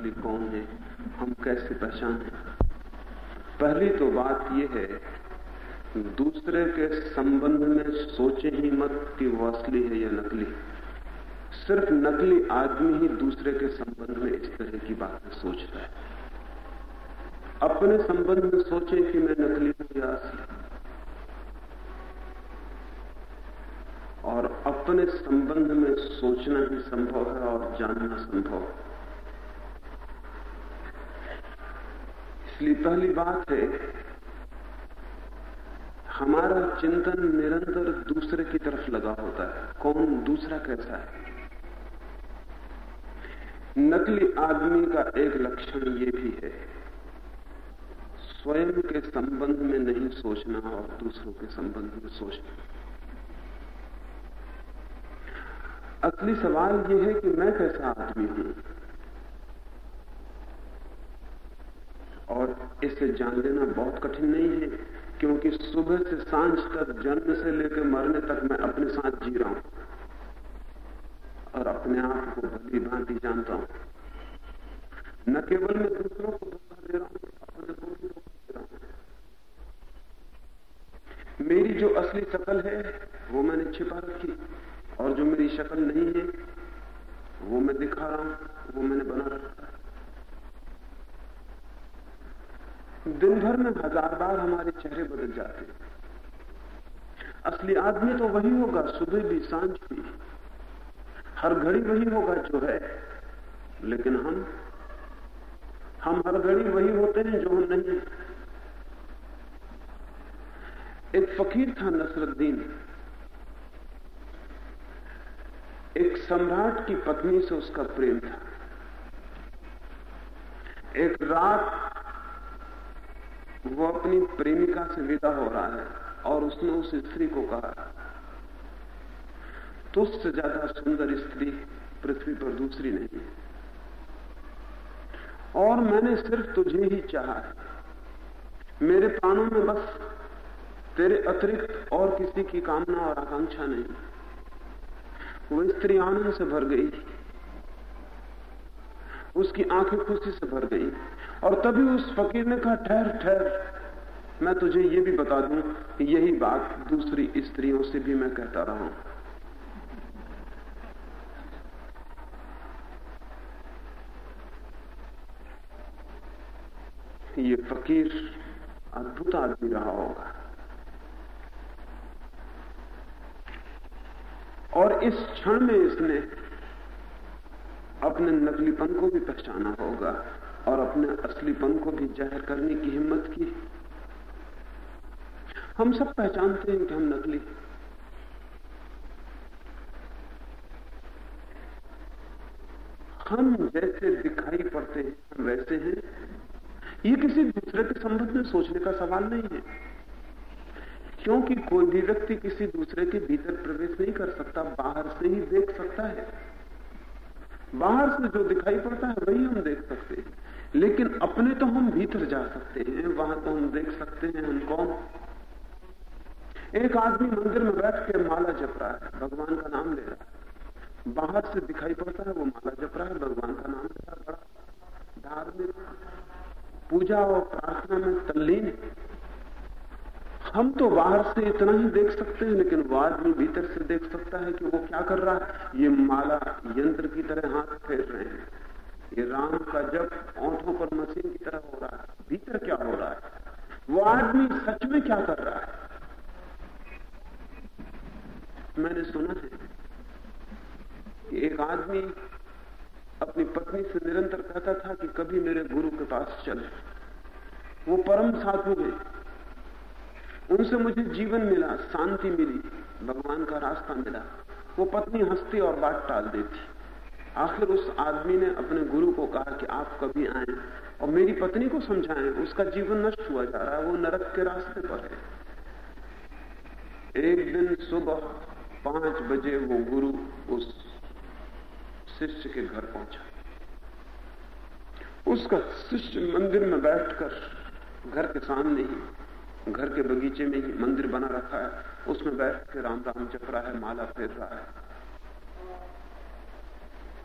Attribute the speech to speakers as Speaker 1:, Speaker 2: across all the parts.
Speaker 1: असली कौन है? हम कैसे पहचाने पहली तो बात यह है, दूसरे के संबंध में सोचे ही मत कि वो असली है या नकली। सिर्फ़ नकली आदमी ही दूसरे के संबंध में इस तरह की बातें सोचता है। अपने संबंध में सोचे कि मैं नकली हूँ या असली और अपने संबंध में सोचना ही संभव है और जानना संभव है। इसलिए पहली बात है, हमारा चिंतन निरंतर दूसरे की तरफ़ लगा होता है। कौन दूसरा कैसा है? नकली आदमी का एक लक्षण ये भी है, स्वयं के संबंध में नहीं सोचना और दूसरों के संबंध में सोचना। असली सवाल यह है कि मैं कैसा आदमी हूँ? और इसे जान लेना बहुत कठिन नहीं है, क्योंकि सुबह से साँझ तक, जन्म से लेकर मरने तक मैं अपने साथ जी रहा हूँ और अपने आप को भली भांति जानता हूँ। न केवल मैं दूसरों को धोखा दे रहा हूँ, अपने को भी धोखा दे रहा हूँ। मेरी जो असली शकल है, वो मैंने छिपा रखी, और जो मेरी शक्ल नहीं है, वो मैं दिखा रहा हूँ, वो मैंने बना रखा है। दिन भर में हज़ार बार हमारे चेहरे बदल जाते असली आदमी तो वही होगा, सुबह भी, साँझ भी। हर घड़ी वही होगा जो है। लेकिन हम हम हर घड़ी वही होते हैं जो हम नहीं। एक फकीर था नसरुद्दीन। एक सम्राट की पत्नी से उसका प्रेम था। एक रात वो अपनी प्रेमिका से विदा हो रहा है और उसने उस स्त्री को कहा तुझसे ज़्यादा सुंदर स्त्री पृथ्वी पर दूसरी नहीं और मैंने सिर्फ़ तुझे ही चाहा है। मेरे प्राणों में बस तेरे अतिरिक्त और किसी की कामना और आकांक्षा नहीं। वो स्त्री आनंद से भर गई। उसकी आँखें खुशी से भर गई। और तभी उस फकीर ने कहा, ठहर ठहर। मैं तुझे ये भी बता दूँ यही बात दूसरी स्त्रियों से भी मैं कहता रहा हूँ। ये फकीर अद्भुत आदमी रहा होगा। और इस क्षण में इसने अपने नकलीपन को भी पहचाना होगा। और अपने असलीपन को भी ज़ाहिर करने की हिम्मत की। हम सब पहचानते हैं कि हम नकली हम जैसे दिखाई पड़ते हैं, हम वैसे हैं। ये किसी दूसरे के संबंध में सोचने का सवाल नहीं है। क्योंकि कोई भी व्यक्ति किसी दूसरे के भीतर प्रवेश नहीं कर सकता, बाहर से ही देख सकता है। बाहर से जो दिखाई पड़ता है, वही हम देख सकते हैं। लेकिन अपने तो हम भीतर जा सकते हैं, वहाँ तो हम देख सकते हैं हम कौन? एक आदमी मंदिर में बैठ के माला जप रहा है, भगवान का नाम ले रहा है। बाहर से दिखाई पड़ता है वो माला जप रहा है, भगवान का नाम ले रहा बड़ा धार्मिक पूजा और प्रार्थना में तल्लीन है। हम तो बाहर से इतना ही देख सकते हैं, लेकिन वो आदमी भीतर से देख सकता है कि वो क्या कर रहा है। ये माला यंत्र की तरह हाथ फेर रहे हैं। ये राम का जब ओंठों पर मशीन की तरह हो रहा है। भीतर क्या हो रहा है? वो आदमी सच में क्या कर रहा है? मैंने सुना है कि एक आदमी अपनी पत्नी से निरंतर कहता था कि कभी मेरे गुरु के पास चले। वो परम साधु है उनसे मुझे जीवन मिला, शांति मिली, भगवान का रास्ता मिला। वो पत्नी हंसती और बात टाल देती। आखिर उस आदमी ने अपने गुरु को कहा कि आप कभी आए और मेरी पत्नी को समझाएँ, उसका जीवन नष्ट हुआ जा रहा है, वो नरक के रास्ते पर है। एक दिन सुबह पाँच बजे वो गुरु उस शिष्य के घर पहुँचा। उसका शिष्य मंदिर में बैठकर घर के सामने ही, घर के बगीचे में ही मंदिर बना रखा है। उसमें बैठ के राम राम जप रहा है, माला फेर रहा है।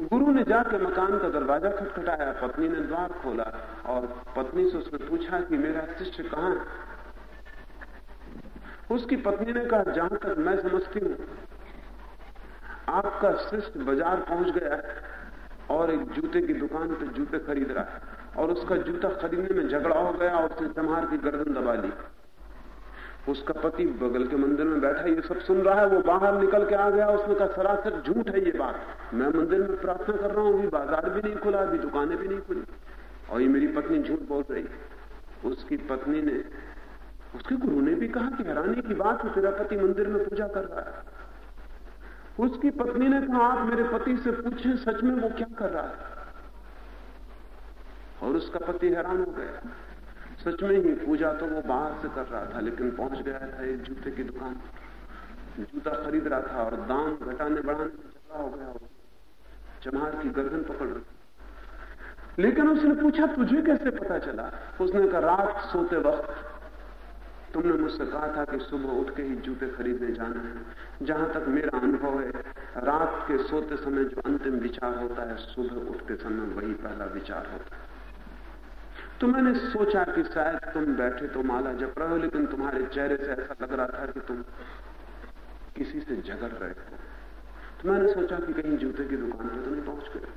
Speaker 1: गुरु ने जाके मकान का दरवाज़ा खटखटाया, पत्नी ने द्वार खोला और पत्नी से उसने पूछा कि मेरा शिष्य कहाँ है? उसकी पत्नी ने कहा, जहाँ तक मैं समझती हूँ, आपका शिष्य बाज़ार पहुँच गया और एक जूते की दुकान पर जूते खरीद रहा है और उसका जूता खरीदने में झगड़ा हो गया और उसने चमार की गर्दन दबा ली। उसका पति बगल के मंदिर में बैठा ये सब सुन रहा है, वो बाहर निकल के आ गया, उसने कहा, सरासर झूठ है ये बात। मैं मंदिर में प्रार्थना कर रहा हूँ, अभी बाज़ार भी नहीं खुला, अभी दुकानें भी नहीं खुली। और ये मेरी पत्नी झूठ बोल रही उसकी पत्नी ने, उसके गुरु ने भी कहा कि हैरानी की बात है, तेरा पति मंदिर में पूजा कर रहा है। उसकी पत्नी ने कहा, आप मेरे पति से पूछे, सच में वो क्या कर रहा है? और उसका पति हैरान हो गया। सच में ही पूजा तो वो बाहर से कर रहा था, लेकिन पहुँच गया था एक जूते की दुकान जूता खरीद रहा था और दाम घटाने बढ़ाने में झगड़ा हो गया चमार की गर्दन पकड़ रही लेकिन उसने पूछा, तुझे कैसे पता चला? उसने कहा, रात सोते वक्त तुमने मुझसे कहा था कि सुबह उठ के ही जूते खरीदने जाना है। जहाँ तक मेरा अनुभव है, रात के सोते समय जो अंतिम विचार होता है, सुबह उठते समय वही पहला विचार होता है। तो मैंने सोचा कि शायद तुम बैठे तो माला जप रहे हो, लेकिन तुम्हारे चेहरे से ऐसा लग रहा था कि तुम किसी से झगड़ रहे हो। तो मैंने सोचा कि कहीं जूते की दुकान पर तो नहीं पहुँच गए।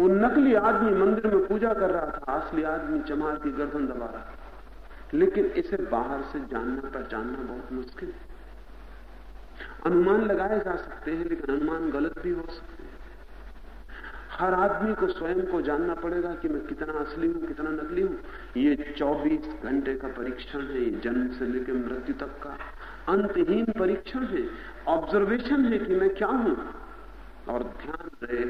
Speaker 1: वो नकली आदमी मंदिर में पूजा कर रहा था, असली आदमी चमार की गर्दन दबा रहा था। लेकिन इसे बाहर से जानना, पहचानना बहुत मुश्किल है। अनुमान लगाए जा सकते हैं, लेकिन अनुमान गलत भी हो सकते हर आदमी को स्वयं को जानना पड़ेगा कि मैं कितना असली हूँ, कितना नकली हूँ। ये 24 घंटे का परीक्षण है जन्म से लेकर मृत्यु तक का अंतहीन परीक्षण है ऑब्जर्वेशन है कि मैं क्या हूँ। और ध्यान रहे,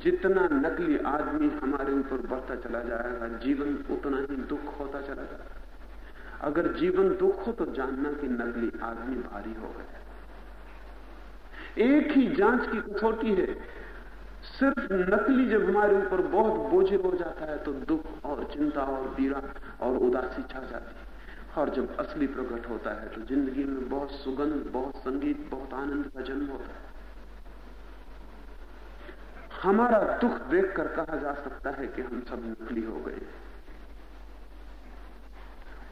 Speaker 1: जितना नकली आदमी हमारे ऊपर बढ़ता चला जाएगा, जीवन उतना ही दुख होता चला जाएगा। अगर जीवन दुख हो तो जानना कि नकली आदमी भारी हो गया। एक ही जाँच की कसौटी है सिर्फ़ नकली जब हमारे ऊपर बहुत बोझे हो जाता है तो दुख और चिंता और पीड़ा और उदासी छा जाती है। और जब असली प्रकट होता है तो ज़िंदगी में बहुत सुगंध, बहुत संगीत, बहुत आनंद का जन्म होता है। हमारा दुख देखकर कहा जा सकता है कि हम सब नकली हो गए।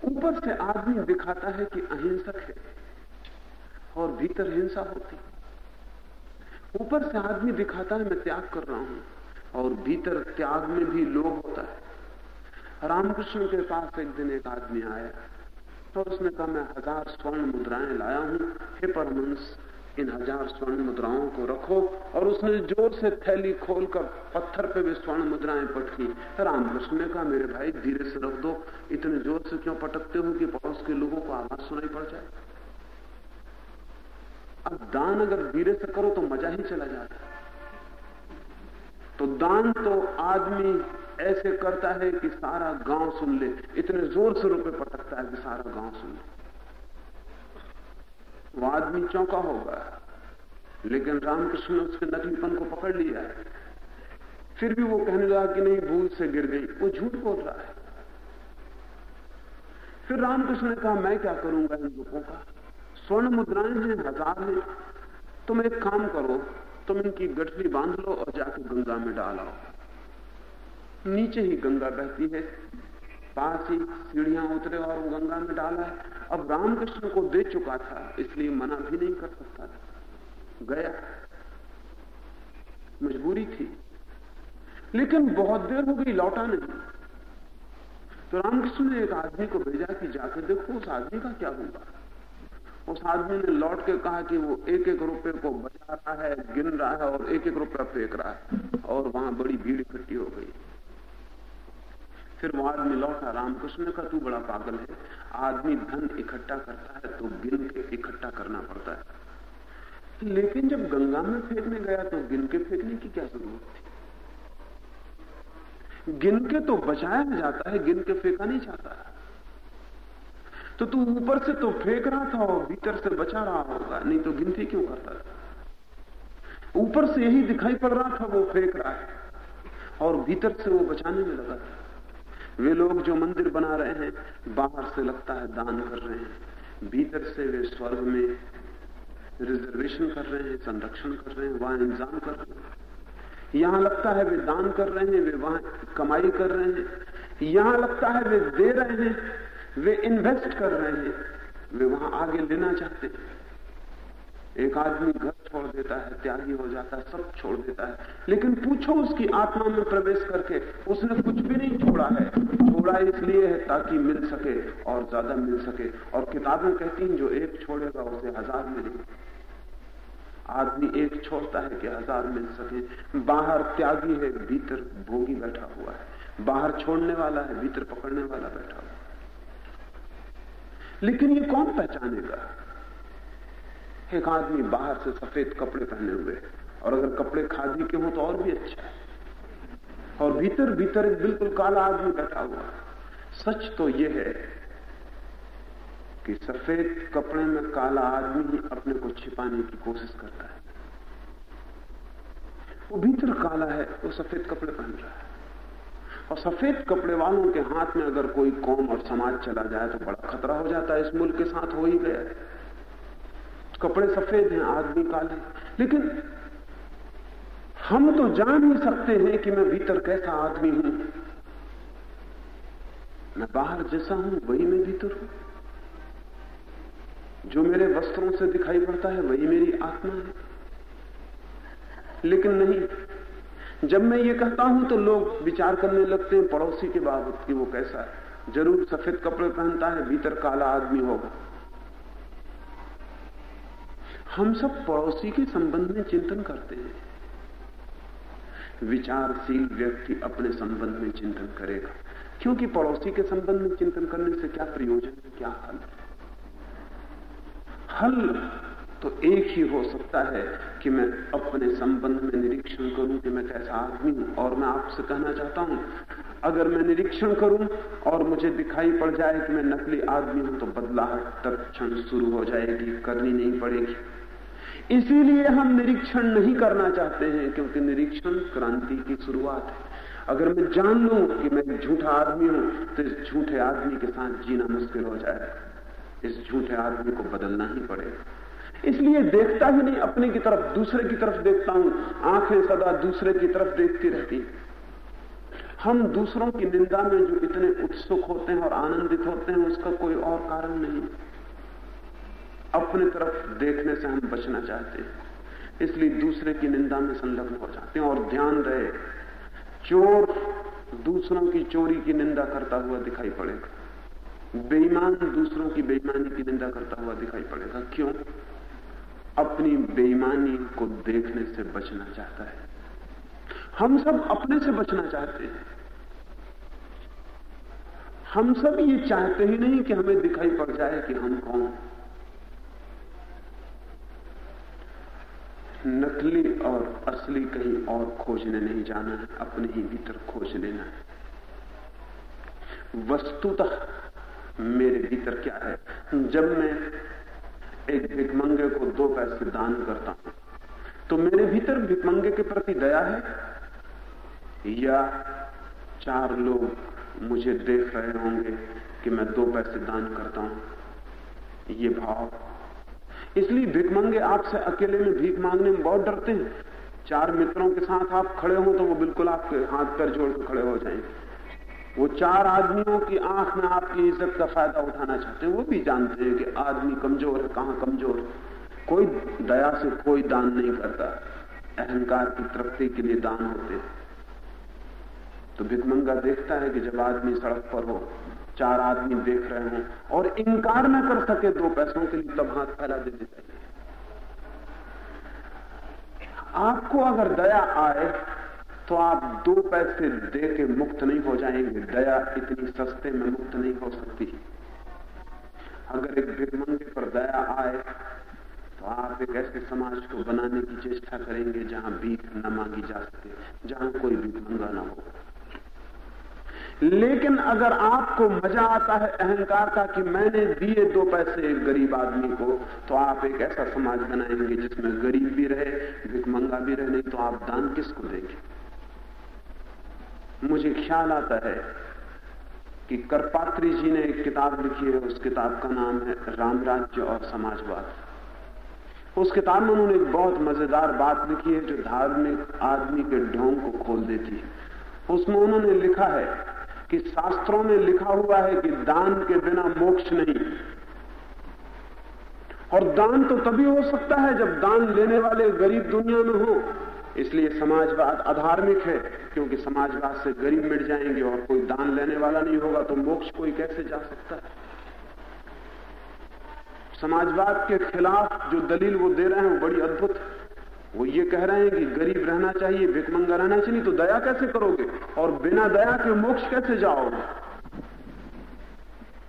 Speaker 1: ऊपर से आदमी दिखाता है कि अहिंसक है और भीतर हिंसा होती ऊपर से आदमी दिखाता है, मैं त्याग कर रहा हूँ। और भीतर त्याग में भी लोभ होता है। रामकृष्ण के पास एक दिन एक आदमी आया। तो उसने कहा, मैं हज़ार स्वर्ण मुद्राएँ लाया हूँ। हे परमंश इन हज़ार स्वर्ण मुद्राओं को रखो। और उसने ज़ोर से थैली खोलकर पत्थर पे भी स्वर्ण मुद्राएँ पटकी। रामकृष्ण ने कहा, मेरे भाई, धीरे से रख दो। इतने ज़ोर से क्यों पटकते हो कि पड़ोस के लोगों को आवाज़ सुनाई पड़ जाए? अब दान अगर धीरे से करो तो मज़ा ही चला जाता तो दान तो आदमी ऐसे करता है कि सारा गाँव सुन ले। इतने ज़ोर से रुपए पटकता है कि सारा गाँव सुन ले। वो आदमी चौंका होगा। लेकिन रामकृष्ण ने उसके नकलीपन को पकड़ लिया। है फिर भी वो कहने लगा कि नहीं, भूल से गिर गई। वो झूठ बोल रहा है। फिर रामकृष्ण ने कहा, मैं क्या करूँगा इन लोगों का? स्वर्ण मुद्राएँ हैं हज़ार हैं तुम एक काम करो, तुम इनकी गठरी बाँध लो और जाके गंगा में डालाओ। नीचे ही गंगा बहती है। पास ही सीढ़ियाँ उतरे और गंगा में डाला है। अब रामकृष्ण को दे चुका था, इसलिए मना भी नहीं कर सकता था। गया। मजबूरी थी। लेकिन बहुत देर हो गई, लौटा नहीं। तो रामकृष्ण ने एक आदमी को भेजा कि जाकर देखो, उस आदमी का क्या होगा उस आदमी ने लौट के कहा कि वो एक एक रुपए को बचा रहा है, गिन रहा है और एक एक रुपया फेंक रहा है और वहाँ बड़ी भीड़ इकट्ठी हो गई। फिर वो आदमी लौटा, रामकृष्ण कहा, तू बड़ा पागल है। आदमी धन इकट्ठा करता है तो गिन के इकट्ठा करना पड़ता है। लेकिन जब गंगा में फेंकने गया तो गिन के फेंकने की क्या ज़रूरत थी? गिन के तो बचाया जाता है, गिन के फेंका नहीं जाता तो तू ऊपर से तो फेंक रहा था और भीतर से बचा रहा होगा, नहीं तो गिनती क्यों करता था ऊपर से यही दिखाई पड़ रहा था, वो फेंक रहा है। और भीतर से वो बचाने में लगा था। वे लोग जो मंदिर बना रहे हैं, बाहर से लगता है दान कर रहे हैं। भीतर से वे स्वर्ग में रिजर्वेशन कर रहे हैं, संरक्षण कर रहे हैं, वहाँ इंतज़ाम कर रहे हैं। यहाँ लगता है वे दान कर रहे हैं, वे वहाँ कमाई कर रहे हैं। यहाँ लगता है वे दे रहे हैं वे इन्वेस्ट कर रहे हैं। वे वहाँ आगे लेना चाहते हैं। एक आदमी घर छोड़ देता है, त्यागी हो जाता है, सब छोड़ देता है। लेकिन पूछो उसकी आत्मा में प्रवेश करके, उसने कुछ भी नहीं छोड़ा है। छोड़ा इसलिए है ताकि मिल सके और ज़्यादा मिल सके। और किताबें कहती हैं, जो एक छोड़ेगा, उसे हज़ार मिलेंगे। आदमी एक छोड़ता है कि हज़ार मिल सके। बाहर त्यागी है, भीतर भोगी बैठा हुआ है। बाहर छोड़ने वाला है, भीतर पकड़ने वाला बैठा हुआ लेकिन ये कौन पहचानेगा? एक आदमी बाहर से सफ़ेद कपड़े पहने हुए, और अगर कपड़े खादी के हो तो और भी अच्छा है। और भीतर भीतर एक बिल्कुल काला आदमी बैठा हुआ। सच तो यह है कि सफ़ेद कपड़े में काला आदमी ही अपने को छिपाने की कोशिश करता है। वो भीतर काला है, वो सफ़ेद कपड़े पहन रहा है। और सफ़ेद कपड़े वालों के हाथ में अगर कोई कौम और समाज चला जाए तो बड़ा खतरा हो जाता है, इस मुल्क के साथ हो ही गया कपड़े सफ़ेद हैं, आदमी काले लेकिन हम तो जान ही सकते हैं कि मैं भीतर कैसा आदमी हूँ। मैं बाहर जैसा हूँ, वही मैं भीतर हूँ। जो मेरे वस्त्रों से दिखाई पड़ता है, वही मेरी आत्मा है। लेकिन नहीं जब मैं ये कहता हूँ तो लोग विचार करने लगते हैं पड़ोसी के बाबत कि वो कैसा है। ज़रूर सफ़ेद कपड़े पहनता है, भीतर काला आदमी होगा। हम सब पड़ोसी के संबंध में चिंतन करते हैं। विचारशील व्यक्ति अपने संबंध में चिंतन करेगा। क्योंकि पड़ोसी के संबंध में चिंतन करने से क्या प्रयोजन, क्या हल हल तो एक ही हो सकता है कि मैं अपने संबंध में निरीक्षण करूँ कि मैं कैसा आदमी हूँ। और मैं आपसे कहना चाहता हूँ, अगर मैं निरीक्षण करूँ और मुझे दिखाई पड़ जाए कि मैं नकली आदमी हूँ तो बदलाहट तत्क्षण शुरू हो जाएगी, करनी नहीं पड़ेगी। इसीलिए हम निरीक्षण नहीं करना चाहते हैं, क्योंकि निरीक्षण क्रांति की शुरुआत है। अगर मैं जान लू कि मैं झूठा आदमी हूँ तो इस झूठे आदमी के साथ जीना मुश्किल हो जाएगा। इस झूठे आदमी को बदलना ही पड़ेगा। इसलिए देखता ही नहीं, अपने की तरफ़, दूसरे की तरफ़ देखता हूँ। आँखें सदा दूसरे की तरफ़ देखती रहती हम दूसरों की निंदा में जो इतने उत्सुक होते हैं और आनंदित होते हैं, उसका कोई और कारण नहीं। अपने तरफ़ देखने से हम बचना चाहते हैं। इसलिए दूसरे की निंदा में संलग्न हो जाते हैं और ध्यान रहे, चोर, दूसरों की चोरी की निंदा करता हुआ दिखाई पड़ेगा। बेईमान दूसरों की बेईमानी की निंदा करता हुआ दिखाई पड़ेगा। क्यों? अपनी बेईमानी को देखने से बचना चाहता है। हम सब अपने से बचना चाहते हैं। हम सब ये चाहते ही नहीं कि हमें दिखाई पड़ जाए कि हम कौन। नकली और असली कहीं और खोजने नहीं जाना है, अपने ही भीतर खोज लेना है। वस्तुतः मेरे भीतर क्या है? जब मैं एक भिकमंगे को दो पैसे दान करता हूँ। तो मेरे भीतर भिकमंगे के प्रति दया है? या चार लोग मुझे देख रहे होंगे कि मैं दो पैसे दान करता हूँ? ये भाव। इसलिए भिकमंगे आपसे अकेले में भीख मांगने में बहुत डरते हैं। चार मित्रों के साथ आप खड़े हो तो वो बिल्कुल आपके हाथ पैर जोड़ खड़े हो जाएँगे। वो चार आदमियों की आँख में आपकी इज़्ज़त का फ़ायदा उठाना चाहते हैं, वो भी जानते हैं कि आदमी कमज़ोर है, कहाँ कमज़ोर कोई दया से कोई दान नहीं करता। अहंकार की तृप्ति के लिए दान होते तो भिकमंगा देखता है कि जब आदमी सड़क पर हो, चार आदमी देख रहे हों और इनकार न कर सके, दो पैसों के लिए तब हाथ फैला देने चाहिए आपको अगर दया आए तो आप दो पैसे दे के मुक्त नहीं हो जाएँगे। दया इतनी सस्ते में मुक्त नहीं हो सकती। अगर एक भिकमंगे पर दया आए तो आप एक ऐसे समाज को बनाने की चेष्टा करेंगे जहाँ भीख न मांगी जा सके, जहाँ कोई भिकमंगा ना हो। लेकिन अगर आपको मज़ा आता है अहंकार का कि मैंने दिए दो पैसे एक गरीब आदमी को तो आप एक ऐसा समाज बनाएँगे जिसमें गरीब भी रहे भिकमंगा भी रहे, नहीं तो आप दान किसको देंगे? मुझे ख्याल आता है कि करपात्री जी ने एक किताब लिखी है। उस किताब का नाम है राम राज्य और समाजवाद। उस किताब में उन्होंने एक बहुत मज़ेदार बात लिखी है जो धार्मिक आदमी के ढोंग को खोल देती है। उसमें उन्होंने लिखा है कि शास्त्रों में लिखा हुआ है कि दान के बिना मोक्ष नहीं। और दान तो तभी हो सकता है जब दान लेने वाले गरीब दुनिया में हो। इसलिए समाजवाद अधार्मिक है, क्योंकि समाजवाद से गरीब मिट जाएँगे और कोई दान लेने वाला नहीं होगा तो मोक्ष कोई कैसे जा सकता है? समाजवाद के खिलाफ जो दलील वो दे रहे हैं, वो बड़ी अद्भुत है। वो ये कह रहे हैं कि गरीब रहना चाहिए, भिकमंगा रहना चाहिए तो दया कैसे करोगे? और बिना दया के मोक्ष कैसे जाओगे?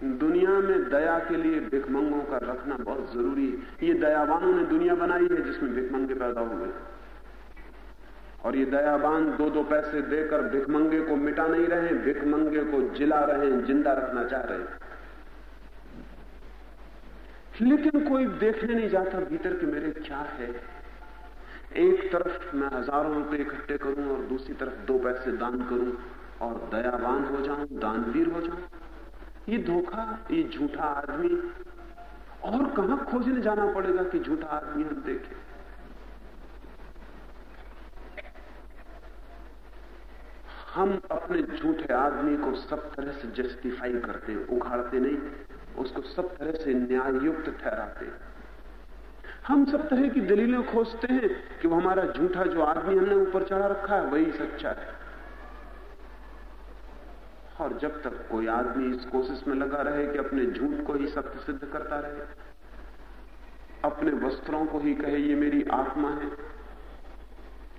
Speaker 1: दुनिया में दया के लिए भिकमंगों का रखना बहुत ज़रूरी है। ये दयावानों ने दुनिया बनाई है जिसमें भिकमंगे पैदा हुए और ये दयाबान दो दो पैसे देकर भिकमंगे को मिटा नहीं रहे भिकमंगे को जिला रहे, ज़िंदा रखना चाह रहे। लेकिन कोई देखने नहीं जाता भीतर के मेरे क्या है। एक तरफ़ मैं हज़ारों रुपए इकट्ठे करूँ और दूसरी तरफ़ दो पैसे दान करूँ और दयावान हो जाऊँ, दानवीर हो जाऊँ। ये धोखा, ये झूठा आदमी। और कहा खोजने जाना पड़ेगा कि झूठा आदमी हम देखें? हम अपने झूठे आदमी को सब तरह से जस्टिफाई करते, उखाड़ते नहीं, उसको सब तरह से न्याय युक्त ठहराते। हम सब तरह की दलीलें खोजते हैं कि वो हमारा झूठा जो आदमी हमने ऊपर चढ़ा रखा है, वही सच्चा है। और जब तक कोई आदमी इस कोशिश में लगा रहे कि अपने झूठ को ही सत्य सिद्ध करता रहे, अपने वस्त्रों को ही कहे, ये मेरी आत्मा है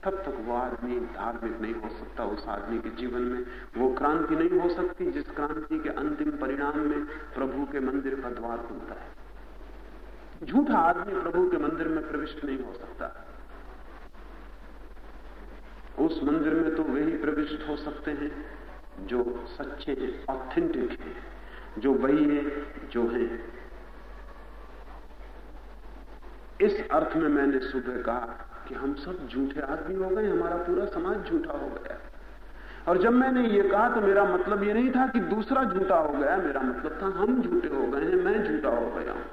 Speaker 1: तब तक वो आदमी धार्मिक नहीं हो सकता उस आदमी के जीवन में। वो क्रांति नहीं हो सकती, जिस क्रांति के अंतिम परिणाम में प्रभु के मंदिर का द्वार खुलता है। झूठा आदमी प्रभु के मंदिर में प्रविष्ट नहीं हो सकता। उस मंदिर में तो वे ही प्रविष्ट हो सकते हैं, जो सच्चे हैं ऑथेंटिक हैं, जो वही है, जो है। इस अर्थ में मैंने सुबह कहा कि हम सब झूठे आदमी हो गए, हमारा पूरा समाज झूठा हो गया। और जब मैंने ये कहा तो मेरा मतलब ये नहीं था कि दूसरा झूठा हो गया, मेरा मतलब था हम झूठे हो गए हैं, मैं झूठा हो गया हूँ।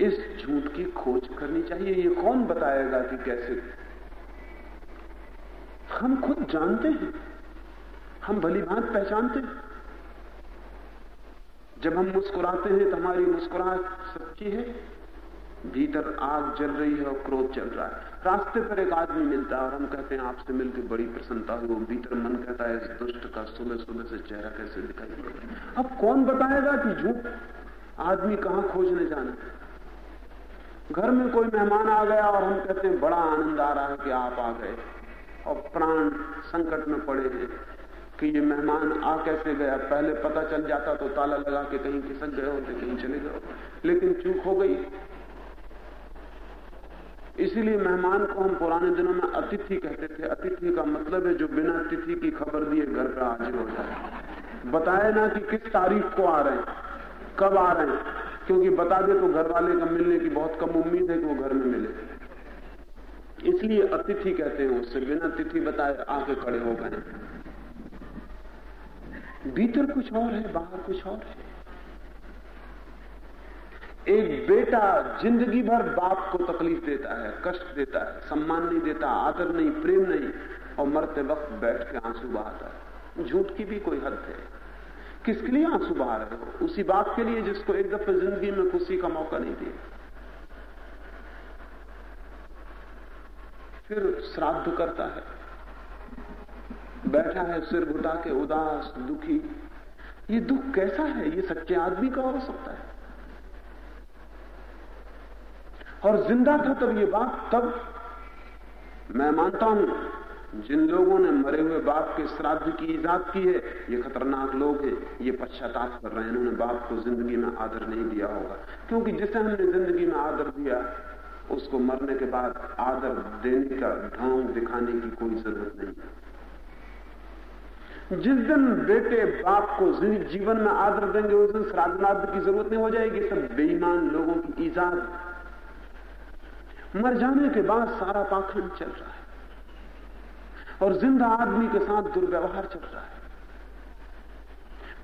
Speaker 1: इस झूठ की खोज करनी चाहिए, ये कौन बताएगा कि कैसे? हम खुद जानते हैं, हम भली भांत पहचानते हैं। जब हम मुस्कुराते हैं तो हमारी मुस्कुराहट सच्ची है भीतर आग जल रही है और क्रोध चल रहा है। रास्ते पर एक आदमी मिलता है और हम कहते हैं आपसे मिलकर बड़ी प्रसन्नता हुई। वो भीतर मन कहता है, इस दुष्ट का सुबह सुबह से चेहरा कैसे दिखाई देगा अब कौन बताएगा कि झूठ? आदमी कहाँ खोजने जाना घर में कोई मेहमान आ गया और हम कहते हैं, बड़ा आनंद आ रहा है कि आप आ गए और प्राण संकट में पड़े हैं कि ये मेहमान आ कैसे गया। पहले पता चल जाता तो ताला लगा के कहीं खिसक गए होते, कहीं चले गए लेकिन चूक हो गई। इसीलिए मेहमान को हम पुराने दिनों में अतिथि कहते थे। अतिथि का मतलब है जो बिना अतिथि की खबर दिए घर पर हाजिर हो जाए। बताए ना कि किस तारीख को आ रहे हैं, कब आ रहे हैं, क्योंकि बता दे तो घर वाले का मिलने की बहुत कम उम्मीद है कि वो घर में मिले। इसलिए अतिथि कहते हैं उससे, बिना तिथि बताए आके खड़े हो गए। भीतर कुछ और है, बाहर कुछ और है। एक बेटा ज़िंदगी भर बाप को तकलीफ़ देता है, कष्ट देता है, सम्मान नहीं देता, आदर नहीं, प्रेम नहीं, और मरते वक्त बैठ के आँसू बहाता है। झूठ की भी कोई हद है। किसके लिए आँसू बहा रहे हो? उसी बात के लिए जिसको एक दफे ज़िंदगी में खुशी का मौका नहीं दिया। फिर श्राद्ध करता है। बैठा है सिर घुटा के, उदास, दुखी। ये दुख कैसा है? ये सच्चे आदमी का हो सकता है। और ज़िंदा था तब ये बाप तब मैं मानता हूँ, जिन लोगों ने मरे हुए बाप के श्राद्ध की ईजाद की है, ये खतरनाक लोग हैं, ये पश्चाताप कर रहे हैं। इन्होंने बाप को ज़िंदगी में आदर नहीं दिया होगा। क्योंकि जिसे हमने ज़िंदगी में आदर दिया, उसको मरने के बाद आदर देने का ढोंग दिखाने की कोई ज़रूरत नहीं जिस दिन बेटे बाप को जीवन में आदर देंगे, उस दिन श्राद्ध की ज़रूरत नहीं हो जाएगी। सब बेईमान लोगों की ईजाद मर जाने के बाद सारा पाखंड चल रहा है। और ज़िंदा आदमी के साथ दुर्व्यवहार चल रहा है।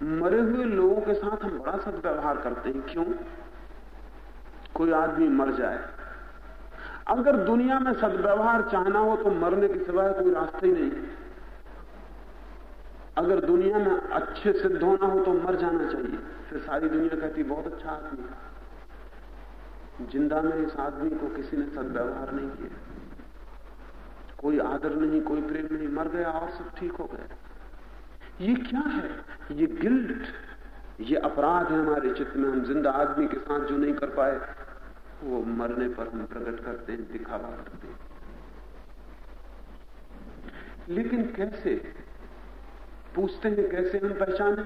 Speaker 1: मरे हुए लोगों के साथ हम बड़ा सदव्यवहार करते हैं। क्यों? कोई आदमी मर जाए। अगर दुनिया में सदव्यवहार चाहना हो तो मरने के सिवाय कोई रास्ता ही नहीं। अगर दुनिया में अच्छे सिद्ध होना हो तो मर जाना चाहिए। फिर सारी दुनिया कहती, बहुत अच्छा आदमी ज़िंदा में इस आदमी को किसी ने सदव्यवहार नहीं किया। कोई आदर नहीं, कोई प्रेम नहीं, मर गया और सब ठीक हो गया। ये क्या है? ये गिल्ट, ये अपराध है हमारे चित्त में। हम ज़िंदा आदमी के साथ जो नहीं कर पाए, वो मरने पर हम प्रकट करते हैं, दिखावा करते हैं। लेकिन कैसे? पूछते हैं कैसे हम पहचाने?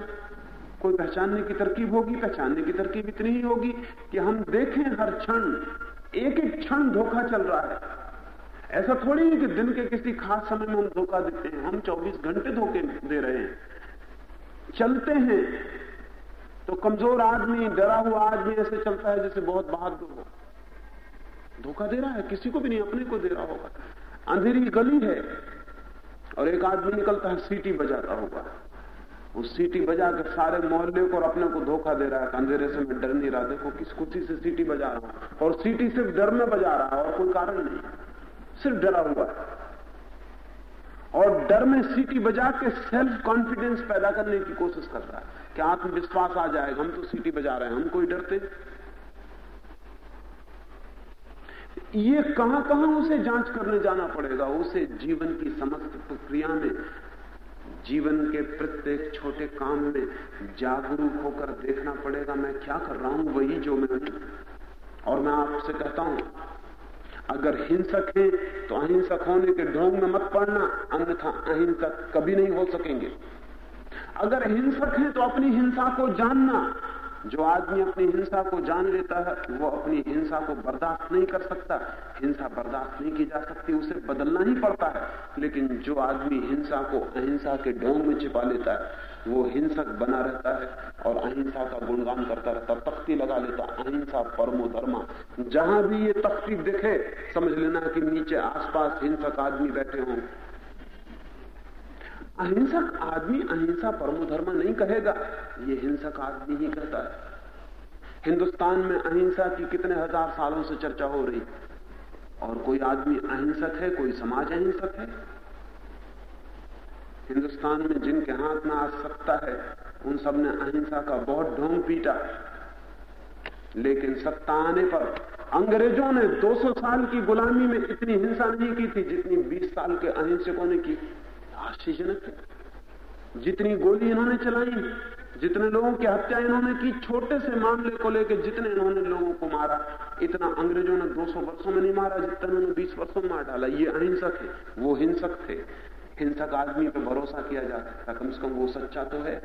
Speaker 1: कोई पहचानने की तरकीब होगी, पहचानने की तरकीब इतनी ही होगी कि हम देखें हर क्षण, एक एक क्षण धोखा चल रहा है। ऐसा थोड़ी है कि दिन के किसी खास समय में हम धोखा देते हैं, हम 24 घंटे धोखे दे रहे हैं। चलते हैं तो कमज़ोर आदमी, डरा हुआ आदमी ऐसे चलता है जैसे बहुत बहादुर हो। धोखा दे रहा है, किसी को भी नहीं, अपने को दे रहा होगा। अंधेरी गली है, और एक आदमी निकलता है, सीटी बजाता होगा। वो सीटी बजा के सारे मोहल्ले को और अपने को धोखा दे रहा है अंधेरे से मैं डर नहीं रहा देखो किस कुछ से सीटी बजा रहा हूँ। और सीटी सिर्फ़ डर में बजा रहा है और कोई कारण नहीं। सिर्फ़ डरा हुआ है। और डर में सीटी बजा के सेल्फ कॉन्फिडेंस पैदा करने की कोशिश कर रहा है कि आत्मविश्वास आ जाएगा हम तो सीटी बजा रहे हैं, हम कोई डरते? ये कहाँ कहाँ उसे जाँच करने जाना पड़ेगा? उसे जीवन की समस्त प्रक्रिया में जीवन के प्रत्येक छोटे काम में जागरूक होकर देखना पड़ेगा, मैं क्या कर रहा हूँ, वही जो मैं और मैं आपसे कहता हूँ, अगर हिंसक है तो अहिंसक होने के ढोंग में मत पड़ना, अन्यथा अहिंसक कभी नहीं हो सकेंगे। अगर हिंसक है तो अपनी हिंसा को जानना जो आदमी अपनी हिंसा को जान लेता है, वो अपनी हिंसा को बर्दाश्त नहीं कर सकता। हिंसा बर्दाश्त नहीं की जा सकती, उसे बदलना ही पड़ता है। लेकिन जो आदमी हिंसा को अहिंसा के ढोंग में छिपा लेता है, वो हिंसक बना रहता है और अहिंसा का गुणगान करता रहता तख्ती लगा लेता, अहिंसा परमो धर्मा। जहाँ भी ये तख्ती दिखे, समझ लेना कि नीचे आसपास हिंसक आदमी बैठे हों। अहिंसक आदमी अहिंसा परमो धर्म नहीं कहेगा। ये हिंसक आदमी ही कहता है। हिंदुस्तान में अहिंसा की कितने हज़ार सालों से चर्चा हो रही। और कोई आदमी अहिंसक है, कोई समाज अहिंसक है? हिंदुस्तान में जिनके हाथ में आ सकता है, उन सबने अहिंसा का बहुत ढोंग पीटा। लेकिन सत्ता आने पर अंग्रेज़ों ने 200 साल की गुलामी में इतनी हिंसा नहीं की थी जितनी 20 साल के अहिंसकों ने की। आश्चर्यजनक है। जितनी गोली इन्होंने चलाई, जितने लोगों की हत्या इन्होंने की, छोटे से मामले को लेकर जितने इन्होंने लोगों को मारा, इतना अंग्रेज़ों ने 200 वर्षों में नहीं मारा, जितना इन्होंने 20 वर्षों में मार डाला। ये अहिंसक है, वो हिंसक थे। हिंसक आदमी पर भरोसा किया जा सकता कम से कम वो सच्चा तो है।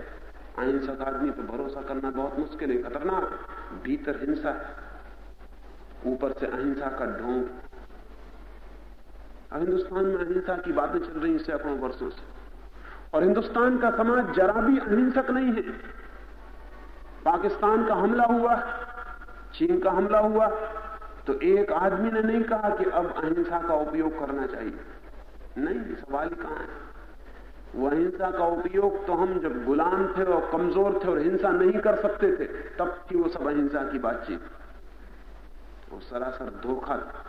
Speaker 1: अहिंसक आदमी पर भरोसा करना बहुत मुश्किल है, खतरनाक। भीतर हिंसा, ऊपर से अहिंसा का ढोंग हिंदुस्तान में अहिंसा की बातें चल रही सैकड़ों वर्षों से। और हिंदुस्तान का समाज जरा भी अहिंसक नहीं है। पाकिस्तान का हमला हुआ, चीन का हमला हुआ तो एक आदमी ने नहीं कहा कि अब अहिंसा का उपयोग करना चाहिए। नहीं, सवाल कहाँ है? वो अहिंसा का उपयोग तो हम जब गुलाम थे और कमज़ोर थे और हिंसा नहीं कर सकते थे, तब थी वो सब अहिंसा की बातचीत। वो सरासर धोखा था।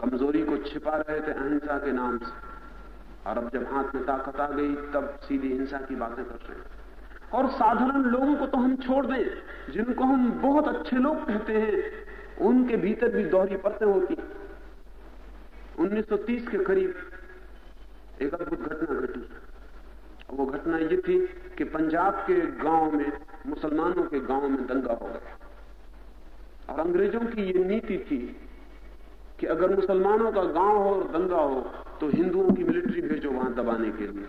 Speaker 1: कमज़ोरी को छिपा रहे थे अहिंसा के नाम से। और अब जब हाथ में ताकत आ गई, तब सीधी हिंसा की बातें कर रहे हैं। और साधारण लोगों को तो हम छोड़ दें, जिनको हम बहुत अच्छे लोग कहते हैं, उनके भीतर भी दोहरी परतें होती 1930 के करीब एक अद्भुत घटना घटी। वो घटना ये थी कि पंजाब के गाँव में, मुसलमानों के गाँव में दंगा हो गया। और अंग्रेज़ों की ये नीति थी कि अगर मुसलमानों का गाँव हो और दंगा हो तो हिंदुओं की मिलिट्री भेजो वहाँ दबाने के लिए।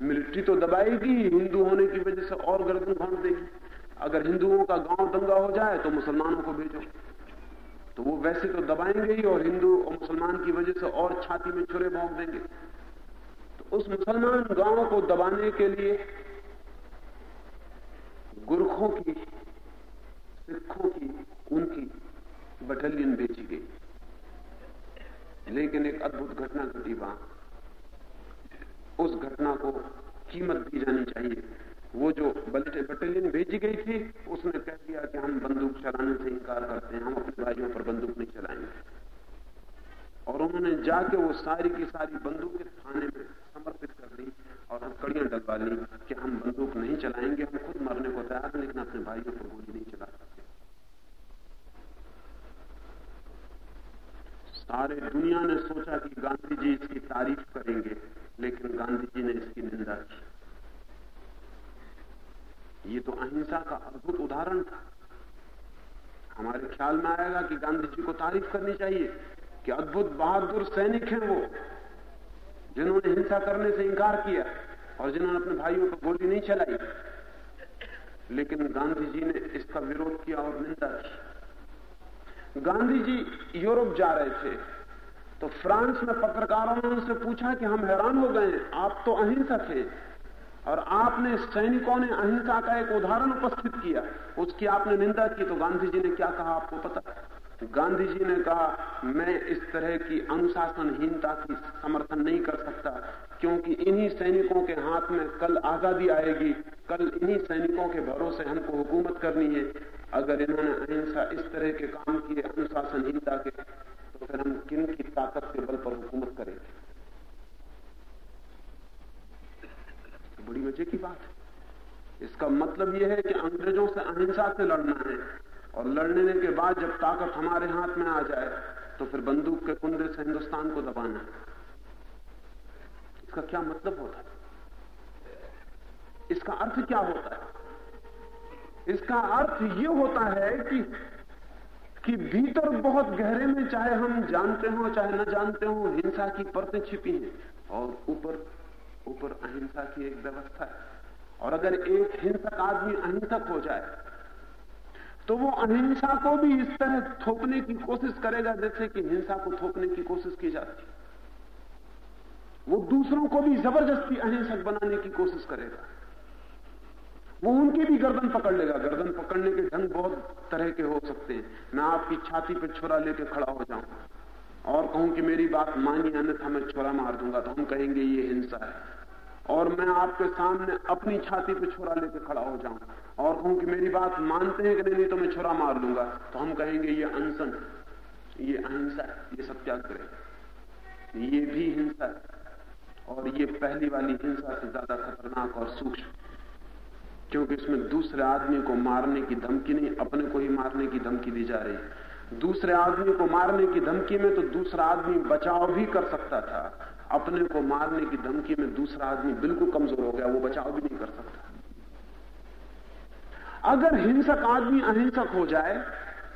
Speaker 1: मिलिट्री तो दबाएगी, हिंदू होने की वजह से और गर्दन भांट देगी। अगर हिंदुओं का गाँव दंगा हो जाए तो मुसलमानों को भेजो। तो वो वैसे तो दबाएँगे ही, और हिंदू और मुसलमान की वजह से और छाती में छुरे भोंक देंगे। तो उस मुसलमान गाँव को दबाने के लिए गुरखों की सिखों की, उनकी बटालियन भेजी गई। लेकिन एक अद्भुत घटना घटी वहाँ। उस घटना को कीमत दी जानी चाहिए। वो जो बटालियन भेजी गई थी, उसने कह दिया कि हम बंदूक चलाने से इनकार करते हैं, हम अपने भाइयों पर बंदूक नहीं चलाएँगे। और उन्होंने जाके वो सारी की सारी बंदूक थाने में समर्पित कर दी और हथकड़ियाँ डलवा ली कि हम बंदूक नहीं चलाएँगे, हम खुद मरने को तैयार लेकिन अपने भाइयों पर गोली नहीं चला सारे दुनिया ने सोचा कि गांधी जी इसकी तारीफ़ करेंगे, लेकिन गांधी जी ने इसकी निंदा की। ये तो अहिंसा का अद्भुत उदाहरण था। हमारे ख्याल में आएगा कि गांधी जी को तारीफ़ करनी चाहिए कि अद्भुत बहादुर सैनिक हैं वो, जिन्होंने हिंसा करने से इंकार किया और जिन्होंने अपने भाइयों पर गोली नहीं चलाई। लेकिन गांधी जी ने इसका विरोध किया और निंदा की। गांधी जी यूरोप जा रहे थे। तो फ्रांस में पत्रकारों ने उनसे पूछा कि हम हैरान हो गए, आप तो अहिंसा थे। और आपने सैनिकों ने अहिंसा का एक उदाहरण उपस्थित किया। उसकी आपने निंदा की तो गांधी जी ने क्या कहा आपको पता? गांधी जी ने कहा, मैं इस तरह की अनुशासनहीनता की समर्थन नहीं कर सकता, क्योंकि इन्हीं सैनिकों के हाथ में कल आज़ादी आएगी। कल इन्हीं सैनिकों के भरोसे हमको हुकूमत करनी है। अगर इन्होंने अहिंसा इस तरह के काम किए, अनुशासनहीनता के तो फिर हम किन की ताकत के बल पर हुकूमत करेंगे? बड़ी मज़े की बात। है इसका मतलब यह है कि अंग्रेज़ों से अहिंसा से लड़ना है। और लड़ने के बाद जब ताकत हमारे हाथ में आ जाए तो फिर बंदूक के कुंदे से हिंदुस्तान को दबाना। इसका क्या मतलब होता है? इसका अर्थ क्या होता है? इसका अर्थ यह होता है कि कि भीतर बहुत गहरे में चाहे हम जानते हो, चाहे न जानते हो, हिंसा की परतें छिपी हैं। और ऊपर ऊपर अहिंसा की एक व्यवस्था है। और अगर एक हिंसक आदमी अहिंसक हो जाए तो वो अहिंसा को भी इस तरह थोपने की कोशिश करेगा जैसे कि हिंसा को थोपने की कोशिश की जाती वो दूसरों को भी ज़बरदस्ती अहिंसक बनाने की कोशिश करेगा। वो उनकी भी गर्दन पकड़ लेगा। गर्दन पकड़ने के ढंग बहुत तरह के हो सकते हैं। मैं आपकी छाती पर छुरा लेके खड़ा हो जाऊँ। और कहूँ कि मेरी बात मानिए, अन्यथा मैं छुरा मार दूँगा। तो हम कहेंगे, ये हिंसा है। और मैं आपके सामने अपनी छाती पे छुरा लेके खड़ा हो जाऊँ। और कहूँ कि मेरी बात मानते हैं कि नहीं, तो मैं छुरा मार लूँगा तो हम कहेंगे ये अनशन ये अहिंसा ये सत्याग्रह ये भी हिंसा और ये पहली वाली हिंसा से ज़्यादा खतरनाक और सूक्ष्म। क्योंकि इसमें दूसरे आदमी को मारने की धमकी नहीं अपने को ही मारने की धमकी दी जा रही है। दूसरे आदमी को मारने की धमकी में तो दूसरा आदमी बचाव भी कर सकता था। अपने को मारने की धमकी में दूसरा आदमी बिल्कुल कमज़ोर हो गया वो बचाव भी नहीं कर सकता। अगर हिंसक आदमी अहिंसक हो जाए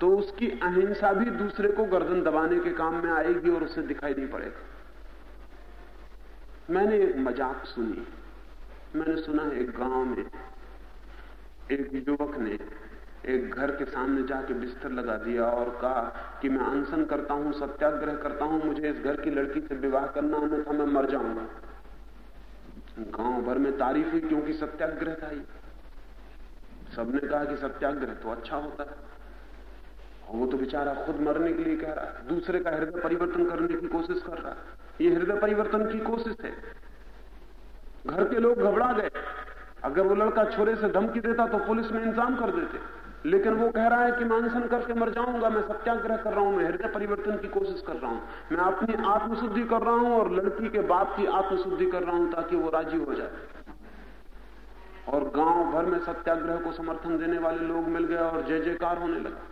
Speaker 1: तो उसकी अहिंसा भी दूसरे को गर्दन दबाने के काम में आएगी और उसे दिखाई नहीं पड़ेगा। मैंने एक मज़ाक सुनी। मैंने सुना एक गाँव में एक युवक ने एक घर के सामने जाके बिस्तर लगा दिया और कहा कि मैं अनशन करता हूँ, सत्याग्रह करता हूँ, मुझे इस घर की लड़की से विवाह करना अन्यथा मैं मर जाऊँगा। गाँव भर में तारीफ़ हुई क्योंकि सत्याग्रह था ही सबने कहा कि सत्याग्रह तो अच्छा होता है। और वो तो बेचारा खुद मरने के लिए कह रहा है, दूसरे का हृदय परिवर्तन करने की कोशिश कर रहा है। ये हृदय परिवर्तन की कोशिश है। घर के लोग घबरा गए। अगर वो लड़का छोरे से धमकी देता तो पुलिस में इंतज़ाम कर देते। लेकिन वो कह रहा है कि मानसन करके मर जाऊँगा, मैं सत्याग्रह कर रहा हूँ, मैं हृदय परिवर्तन की कोशिश कर रहा हूँ। मैं अपनी आत्मशुद्धि कर रहा हूँ और लड़की के बाप की आत्मशुद्धि कर रहा हूँ ताकि वो राज़ी हो जाए। और गाँव भर में सत्याग्रह को समर्थन देने वाले लोग मिल गए और जय जयकार होने लगा।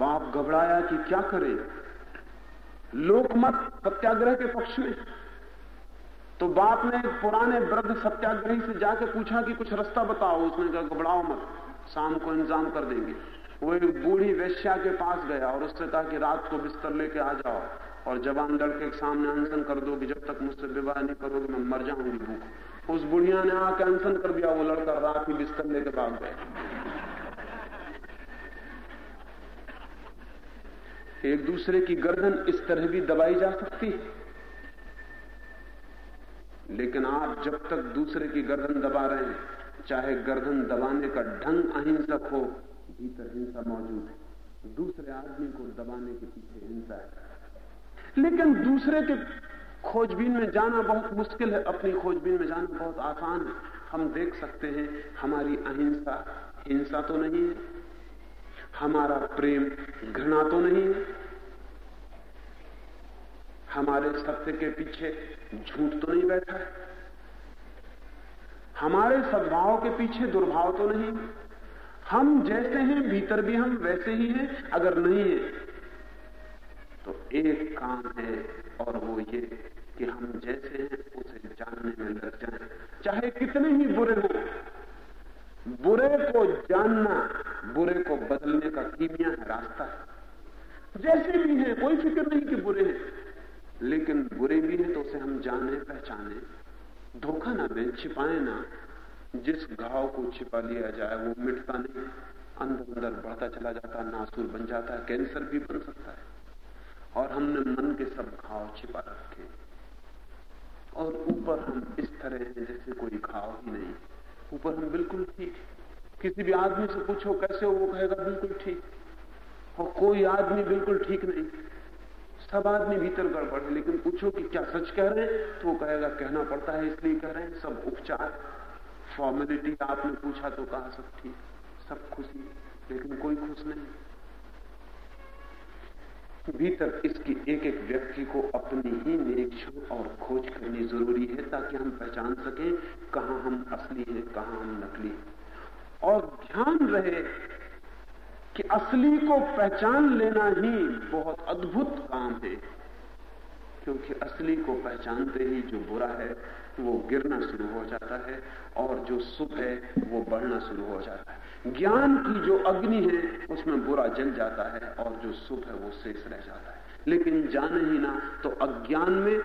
Speaker 1: बाप घबराया कि क्या करे? लोकमत सत्याग्रह के पक्ष में। तो बाप ने पुराने वृद्ध सत्याग्रही से जाके पूछा कि कुछ रास्ता बताओ। उसने कहा, घबराओ मत, शाम को इंतज़ाम कर देंगे। वो एक बूढ़ी वेश्या के पास गया और उससे कहा कि रात को बिस्तर लेके आ जाओ और जवान लड़के के सामने अनशन कर दो कि जब तक मुझसे विवाह नहीं करोगे, मैं मर जाऊँगी भूख। उस बुढ़िया ने आके अनशन कर दिया, वो लड़का रात ही बिस्तर लेके भाग गया। एक दूसरे की गर्दन इस तरह भी दबाई जा सकती है। लेकिन आप जब तक दूसरे की गर्दन दबा रहे हैं, चाहे गर्दन दबाने का ढंग अहिंसक हो, भीतर हिंसा मौजूद है। दूसरे आदमी को दबाने के पीछे हिंसा है। लेकिन दूसरे के खोजबीन में जाना बहुत मुश्किल है। अपनी खोजबीन में जाना बहुत आसान है। हम देख सकते हैं, हमारी अहिंसा, हिंसा तो नहीं है। हमारा प्रेम घृणा तो नहीं है। हमारे सत्य के पीछे झूठ तो नहीं बैठा है। हमारे सद्भाव के पीछे दुर्भाव तो नहीं हम जैसे हैं, भीतर भी हम वैसे ही हैं। अगर नहीं है तो एक काम है और वो ये कि हम जैसे हैं, उसे जानने में लग जाए। चाहे कितने ही बुरे हो, बुरे को जानना, बुरे को बदलने का कीमिया है, रास्ता है। जैसे भी है, कोई फ़िक्र नहीं कि बुरे हैं। लेकिन बुरे भी हैं तो उसे हम जाने, पहचाने। धोखा ना दें, छिपाए ना। जिस घाव को छिपा लिया जाए, वो मिटता नहीं। अंदर अंदर बढ़ता चला जाता है नासुर बन जाता है, कैंसर भी बन सकता है। और हमने मन के सब घाव छिपा रखे। और ऊपर हम इस तरह हैं जैसे कोई घाव ही नहीं। ऊपर हम बिल्कुल ठीक किसी भी आदमी से पूछो, कैसे हो? वो कहेगा, बिल्कुल ठीक। और कोई आदमी बिल्कुल ठीक नहीं। सब आदमी भीतर गड़बड़ है, लेकिन पूछो कि क्या सच कह रहे हैं? तो वो कहेगा, कहना पड़ता है, इसलिए कह रहे हैं, सब उपचार फॉर्मेलिटी आपने पूछा तो कहा सब ठीक सब खुशी लेकिन कोई खुश नहीं। भीतर इसकी एक एक व्यक्ति को अपनी ही निरीक्षण और खोज करनी ज़रूरी है ताकि हम पहचान सकें कहा हम असली हैं, कहा हम नकली हैं। और ध्यान रहे कि असली को पहचान लेना ही बहुत अद्भुत काम है, क्योंकि असली को पहचानते ही जो बुरा है, वो गिरना शुरू हो जाता है और जो शुभ है, वो बढ़ना शुरू हो जाता है। ज्ञान की जो अग्नि है, उसमें बुरा जल जाता है और जो शुभ है, वो शेष रह जाता है। लेकिन जाने ही ना तो अज्ञान में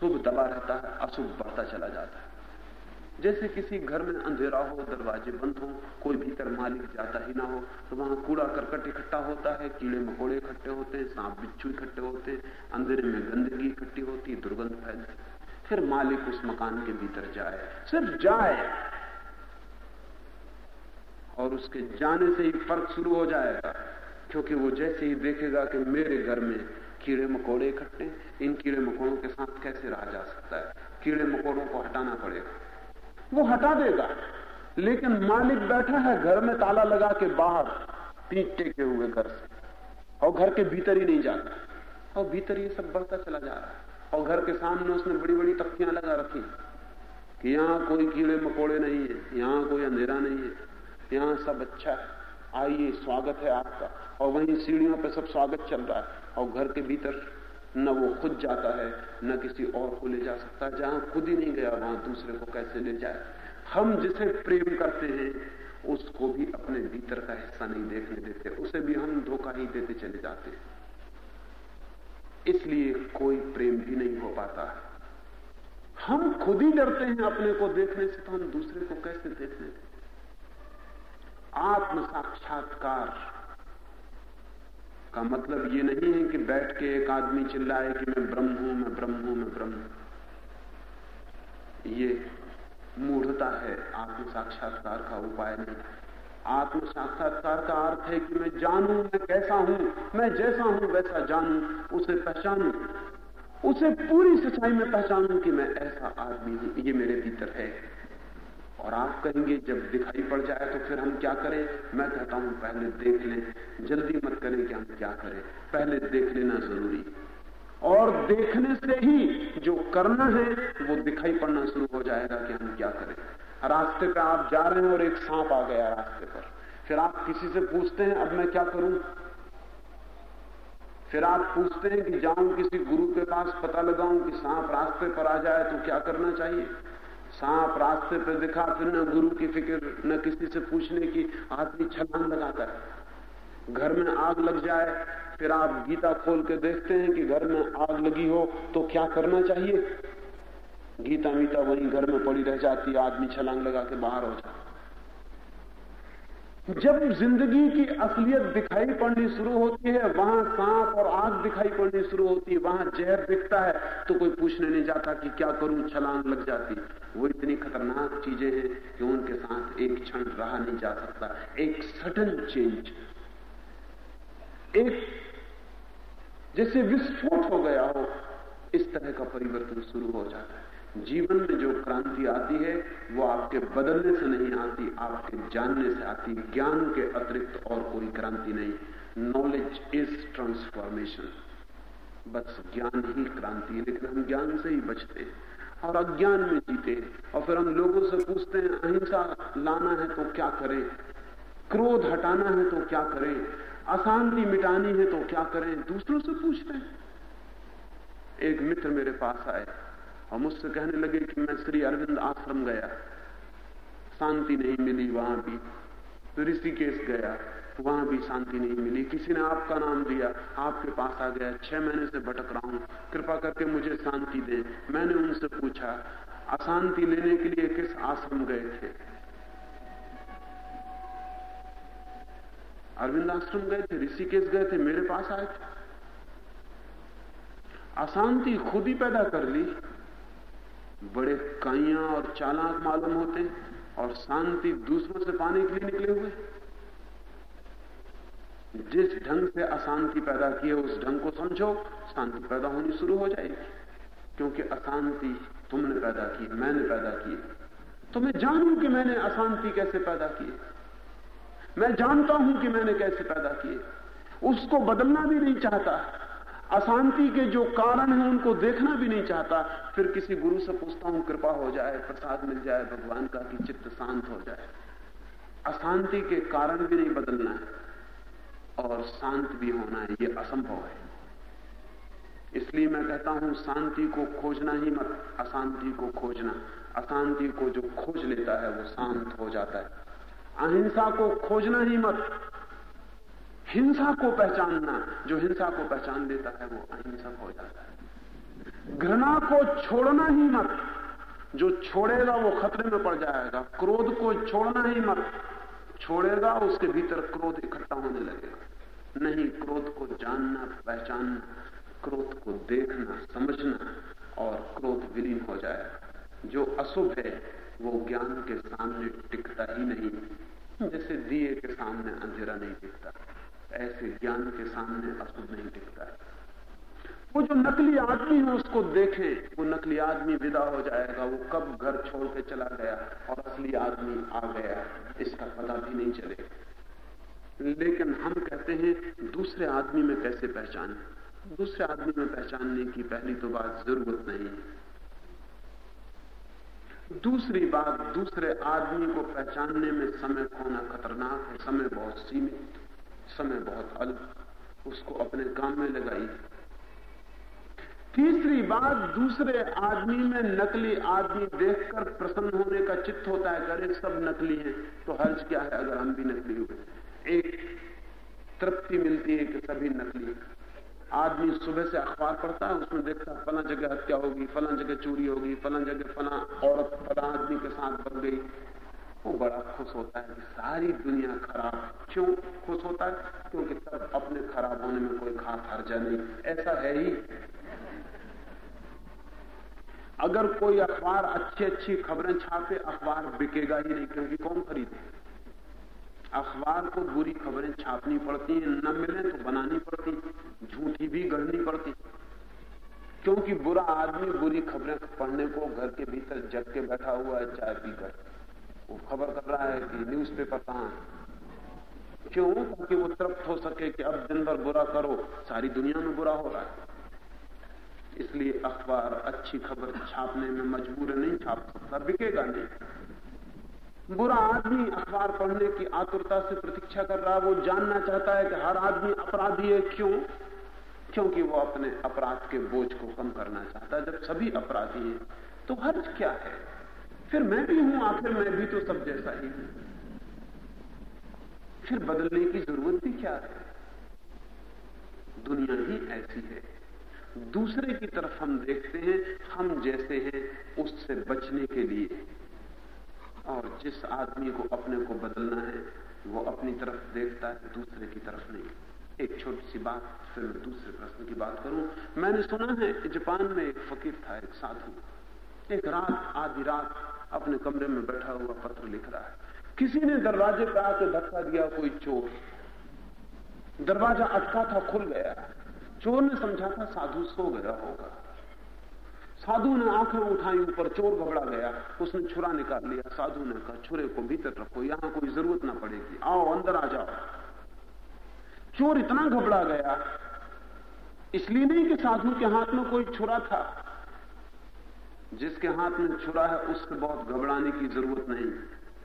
Speaker 1: शुभ दबा रहता है, अशुभ बढ़ता चला जाता है। जैसे किसी घर में अंधेरा हो, दरवाजे बंद हो, कोई भीतर मालिक जाता ही ना हो तो वहाँ कूड़ा करकट इकट्ठा होता है, कीड़े मकोड़े इकट्ठे होते हैं, सांप बिच्छू इकट्ठे होते हैं, अंधेरे में गंदगी इकट्ठी होती, दुर्गंध फैलती। फिर मालिक उस मकान के भीतर जाए, सिर्फ़ जाए और उसके जाने से ही फ़र्क शुरू हो जाएगा, क्योंकि वो जैसे ही देखेगा कि मेरे घर में कीड़े मकोड़े इकट्ठे इन कीड़े मकोड़ों के साथ कैसे रहा जा सकता है? कीड़े मकोड़ों को हटाना पड़ेगा। वो हटा देगा, लेकिन मालिक बैठा है घर में ताला लगा के बाहर पीठ टेके हुए घर से, और घर के भीतर ही नहीं जाता। और भीतर ये सब बढ़ता चला जा रहा है। और घर के सामने उसने बड़ी बड़ी तख्तियाँ लगा रखी कि यहाँ कोई कीड़े मकोड़े नहीं है, यहाँ कोई अंधेरा नहीं है। यहाँ सब अच्छा है। आइए, स्वागत है आपका। और वहीं सीढ़ियों पे सब स्वागत चल रहा है। और घर के भीतर न वो खुद जाता है, न किसी और को ले जा सकता। है जहाँ खुद ही नहीं गया, वहाँ दूसरे को कैसे ले जाए? हम जिसे प्रेम करते हैं, उसको भी अपने भीतर का हिस्सा नहीं देखने देते। उसे भी हम धोखा ही देते चले जाते हैं। इसलिए कोई प्रेम भी नहीं हो पाता। हम खुद ही डरते हैं अपने को देखने से तो हम दूसरे को कैसे देखने आत्म साक्षात्कार का मतलब ये नहीं है कि बैठ के एक आदमी चिल्लाए कि मैं ब्रह्म हूँ, मैं ब्रह्म हूँ, मैं ब्रह्म ये मूढ़ता है आत्म साक्षात्कार का उपाय नहीं। आत्म साक्षात्कार का अर्थ है कि मैं जानू, मैं कैसा हूँ, मैं जैसा हूँ, वैसा जानू, उसे पहचानू। उसे पूरी सच्चाई में पहचानू कि मैं ऐसा आदमी हूँ। ये मेरे भीतर है। और आप कहेंगे जब दिखाई पड़ जाए तो फिर हम क्या करें? मैं कहता हूँ, पहले देख लें। जल्दी मत करें कि हम क्या करें। पहले देख लेना ज़रूरी। और देखने से ही जो करना है, वो दिखाई पड़ना शुरू हो जाएगा कि हम क्या करें। रास्ते पे आप जा रहे हैं और एक सांप आ गया रास्ते पर। फिर आप किसी से पूछते हैं, अब मैं क्या करूँ? फिर आप पूछते हैं कि जाऊँ किसी गुरु के पास, पता लगाऊँ कि सांप रास्ते पर आ जाए तो क्या करना चाहिए? सांप रास्ते पे दिखा, फिर न गुरु की फ़िक्र, न किसी से पूछने की आदमी छलांग लगाता है घर में आग लग जाए, फिर आप गीता खोल के देखते हैं कि घर में आग लगी हो तो क्या करना चाहिए? गीता मीता वही घर में पड़ी रह जाती आदमी छलांग लगा के बाहर हो जाता जब ज़िंदगी की असलियत दिखाई पड़नी शुरू होती है, वहाँ सांप और आग दिखाई पड़नी शुरू होती है, वहाँ जहर दिखता है तो कोई पूछने नहीं जाता कि क्या करूँ, छलांग लग जाती। वो इतनी खतरनाक चीज़ें हैं कि उनके साथ एक क्षण रहा नहीं जा सकता। एक सडन चेंज। एक जैसे विस्फोट हो गया हो, इस तरह का परिवर्तन शुरू हो जाता है। जीवन में जो क्रांति आती है, वो आपके बदलने से नहीं आती, आपके जानने से आती। ज्ञान के अतिरिक्त और कोई क्रांति नहीं। नॉलेज इज़ ट्रांसफॉर्मेशन बस ज्ञान ही क्रांति है, लेकिन हम ज्ञान से ही बचते हैं। और अज्ञान में जीते और फिर हम लोगों से पूछते हैं, अहिंसा लाना है तो क्या करें? क्रोध हटाना है तो क्या करें? अशांति मिटानी है तो क्या करें? दूसरों से पूछते हैं। एक मित्र मेरे पास आए। और मुझसे कहने लगे कि मैं श्री अरविंद आश्रम गया। शांति नहीं मिली वहाँ भी। तो ऋषिकेश गया। वहाँ भी शांति नहीं मिली। किसी ने आपका नाम दिया आपके पास आ गया। छह महीने से भटक रहा हूँ। कृपा करके मुझे शांति दे। मैंने उनसे पूछा, अशांति लेने के लिए किस आश्रम गए थे? अरविंद आश्रम गए थे, ऋषिकेश गए थे, मेरे पास आए थे। अशांति खुद ही पैदा कर ली। बड़े काइया और चालाक मालूम होते और शांति दूसरों से पाने के लिए निकले हुए जिस ढंग से अशांति पैदा की है, उस ढंग को समझो, शांति पैदा होनी शुरू हो जाएगी। क्योंकि अशांति तुमने पैदा की मैंने पैदा की तो मैं जानू कि मैंने अशांति कैसे पैदा की मैं जानता हूँ कि मैंने कैसे पैदा किए उसको बदलना भी नहीं चाहता। अशांति के जो कारण है, उनको देखना भी नहीं चाहता। फिर किसी गुरु से पूछता हूँ, कृपा हो जाए, प्रसाद मिल जाए, भगवान का, कि चित्त शांत हो जाए। अशांति के कारण भी नहीं बदलना है, और शांत भी होना है ये असंभव है। इसलिए मैं कहता हूँ, शांति को खोजना ही मत, अशांति को खोजना। अशांति को जो खोज लेता है, वो शांत हो जाता है। अहिंसा को खोजना ही मत हिंसा को पहचानना, जो हिंसा को पहचान लेता है, वो अहिंसक हो जाता है। घृणा को छोड़ना ही मत। जो छोड़ेगा, वो खतरे में पड़ जाएगा। क्रोध को छोड़ना ही मत। छोड़ेगा, उसके भीतर क्रोध इकट्ठा होने लगेगा। नहीं, क्रोध को जानना, पहचानना, क्रोध को देखना, समझना और क्रोध विलीन हो जाएगा। जो अशुभ है, वो ज्ञान के सामने टिकता ही नहीं। जैसे दिए के सामने अंधेरा नहीं दिखता। ऐसे ज्ञान के सामने अशुभ नहीं दिखता है। वो जो नकली आदमी है, उसको देखें, वो नकली आदमी विदा हो जाएगा, वो कब घर छोड़ के चला गया और असली आदमी आ गया, इसका पता भी नहीं चलेगा। लेकिन हम कहते हैं, दूसरे आदमी में कैसे पहचाने? दूसरे आदमी में पहचानने की पहली तो बात ज़रूरत नहीं। है दूसरी बात, दूसरे आदमी को पहचानने में समय खोना खतरनाक है? समय बहुत सीमित। समय बहुत अल्प उसको अपने काम में लगाइए तीसरी बात, दूसरे आदमी में नकली आदमी देखकर प्रसन्न होने का चित्त होता है अरे सब नकली हैं तो हर्ज क्या है अगर हम भी नकली हुए? एक तृप्ति मिलती है कि सभी नकली आदमी सुबह से अखबार पढ़ता है, उसमें देखता है, फला जगह हत्या होगी, फला जगह चोरी होगी, फला जगह फला औरत, फला आदमी के साथ बन गई। वो बड़ा खुश होता है कि सारी दुनिया खराब क्यों खुश होता है? क्योंकि तब अपने खराब होने में कोई खास हर्जा नहीं। ऐसा है ही। अगर कोई अखबार अच्छी अच्छी खबरें छापे, अखबार बिकेगा ही नहीं, क्योंकि कौन खरीदे? अखबार को बुरी खबरें छापनी पड़ती है, न मिले तो बनानी पड़ती, झूठी भी गढ़नी पड़ती। क्योंकि बुरा आदमी बुरी खबरें पढ़ने को घर के भीतर जग के बैठा हुआ है, चाय पीकर। वो खबर कर रहा है कि न्यूज़पेपर कहाँ है? क्यों? ताकि वो तृप्त हो सके कि अब दिन भर बुरा करो, सारी दुनिया में बुरा हो रहा है। इसलिए अखबार अच्छी खबर छापने में मजबूर नहीं छाप सकता, बिकेगा नहीं। बुरा आदमी अखबार पढ़ने की आतुरता से प्रतीक्षा कर रहा है, वो जानना चाहता है कि हर आदमी अपराधी है, क्यों? क्योंकि वो अपने अपराध के बोझ को कम करना चाहता है। जब सभी अपराधी हैं तो हर्ज क्या है? फिर मैं भी हूँ, आखिर मैं भी तो सब जैसा ही हूँ। फिर बदलने की ज़रूरत भी क्या है? दुनिया ही ऐसी है। दूसरे की तरफ़ हम देखते हैं, हम जैसे हैं उससे बचने के लिए। और जिस आदमी को अपने को बदलना है, वो अपनी तरफ़ देखता है, दूसरे की तरफ़ नहीं। एक छोटी सी बात, फिर मैं दूसरे प्रश्न की बात करूँ। मैंने सुना है जापान में एक फकीर था, एक साधु। एक रात, आधी रात अपने कमरे में बैठा हुआ पत्र लिख रहा है। किसी ने दरवाजे पर आके धक्का दिया, कोई चोर। दरवाज़ा अटका था, खुल गया। चोर ने समझा था साधु सो गया होगा। साधु ने आँखें उठाई, ऊपर चोर घबरा गया। उसने छुरा निकाल लिया। साधु ने कहा, छुरे को भीतर रखो, यहाँ कोई ज़रूरत ना पड़ेगी। आओ, अंदर आ जाओ। चोर इतना घबरा गया, इसलिए नहीं कि साधु के हाथ में कोई छुरा था। जिसके हाथ में छुरा है उससे बहुत घबराने की ज़रूरत नहीं,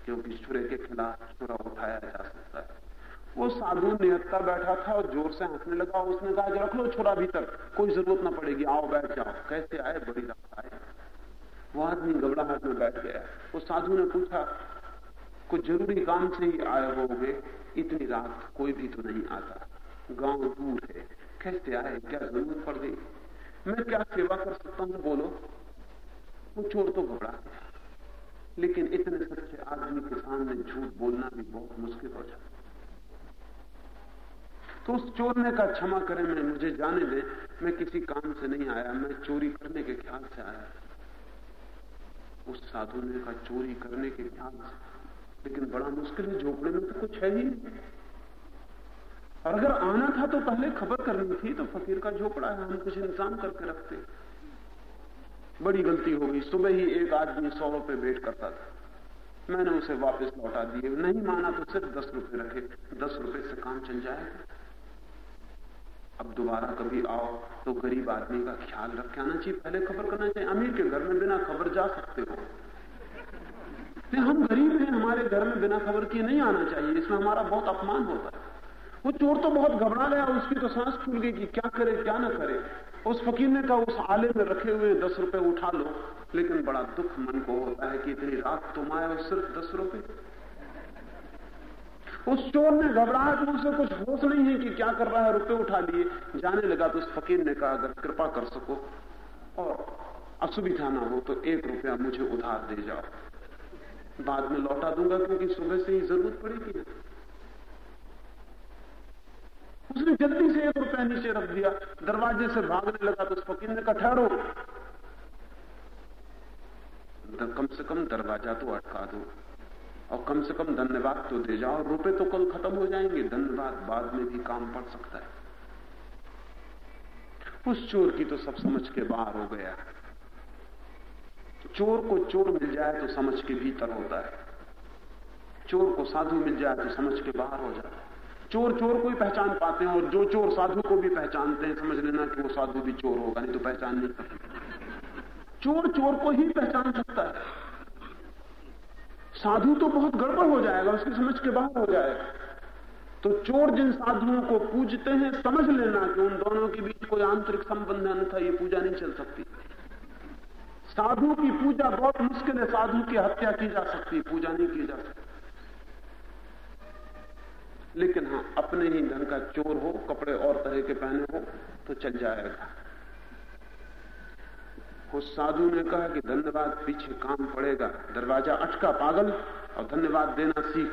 Speaker 1: क्योंकि छुरे के खिलाफ छुरा उठाया जा सकता है। वो साधु निहत्ता बैठा था और ज़ोर से हंसने लगा उसने कहा रख लो छोरा भीतर, कोई ज़रूरत ना पड़ेगी, आओ बैठ जाओ। कैसे आए? बड़ी आए वो आदमी घबराहट में बैठ गया। वो साधु ने पूछा, कुछ ज़रूरी काम से ही आए होगे? इतनी रात कोई भी तो नहीं आता। गाँव दूर है। कैसे आए? क्या ज़रूरत पड़ गई? मैं क्या सेवा कर सकता हूँ? बोलो। वो चोर तो घबरा लेकिन इतने सच्चे आदमी के सामने झूठ बोलना भी बहुत मुश्किल हो जाता तो उस चोर ने कहा क्षमा करें, मैं मुझे जाने दे। मैं किसी काम से नहीं आया, मैं चोरी करने के ख्याल से आया। उस साधु ने कहा चोरी करने के ख्याल से। लेकिन बड़ा मुश्किल है, झोपड़े में तो कुछ है ही और अगर आना था तो पहले खबर करनी थी तो फकीर का झोपड़ा है, हम कुछ इंतज़ाम करके रखते। बड़ी गलती हो गई। सुबह ही एक आदमी सौ रुपए वेट करता था। मैंने उसे वापस लौटा दिए। नहीं माना तो सिर्फ़ दस रुपए रखे दस रुपए से काम चल जाएगा अब दोबारा कभी आओ तो गरीब आदमी का ख्याल रख आना चाहिए। पहले खबर करना चाहिए। अमीर के घर में बिना खबर जा सकते हो। हम गरीब हैं। हमारे घर में बिना खबर किए नहीं आना चाहिए। इसमें हमारा बहुत अपमान होता है। वो चोर तो बहुत घबरा गया। उसकी तो सांस फूल गई कि क्या करे, क्या ना करे। उस फकीर ने कहा उस आले में रखे हुए दस रुपए उठा लो। लेकिन बड़ा दुख मन को होता है कि इतनी रात तुम आए और सिर्फ़ दस रुपए। उस चोर ने घबराहट उसे कुछ होश नहीं है कि क्या कर रहा है, रुपए उठा लिए। जाने लगा तो उस फकीर ने कहा, अगर कृपा कर सको और असुविधा ना हो तो एक रुपया मुझे उधार दे जाओ। बाद में लौटा दूँगा क्योंकि सुबह से ही ज़रूरत पड़ेगी उसने जल्दी से एक रुपया नीचे रख दिया। दरवाजे से भागने लगा तो उस फकीर ने कहा ठहरो कम से कम दरवाज़ा तो अटका दो। और कम से कम धन्यवाद तो दे जाओ। रुपए तो कल खत्म हो जाएँगे। धन्यवाद बाद में भी काम पड़ सकता है। उस चोर की तो सब समझ के बाहर हो गया। चोर को चोर मिल जाए तो समझ के भीतर होता है। चोर को साधु मिल जाए तो समझ के बाहर हो जाता है। चोर चोर को ही पहचान पाते हैं और जो चोर साधु को भी पहचानते हैं, समझ लेना कि वो साधु भी चोर होगा, नहीं तो पहचान नहीं सकते। चोर चोर को ही पहचान सकता है। साधु तो बहुत गड़बड़ हो जाएगा, उसकी समझ के बाहर हो जाएगा। तो चोर जिन साधुओं को पूजते हैं, समझ लेना कि उन दोनों के बीच कोई आंतरिक संबंध अन्यथा ये पूजा नहीं चल सकती। साधु की पूजा बहुत मुश्किल है, साधु की हत्या की जा सकती पूजा नहीं की जा सकती। लेकिन हाँ अपने ही धन का चोर हो, कपड़े और तरह के पहने हो तो चल जाएगा। उस साधु ने कहा कि धन्यवाद, पीछे काम पड़ेगा। दरवाज़ा अटका, पागल, और धन्यवाद देना सीख।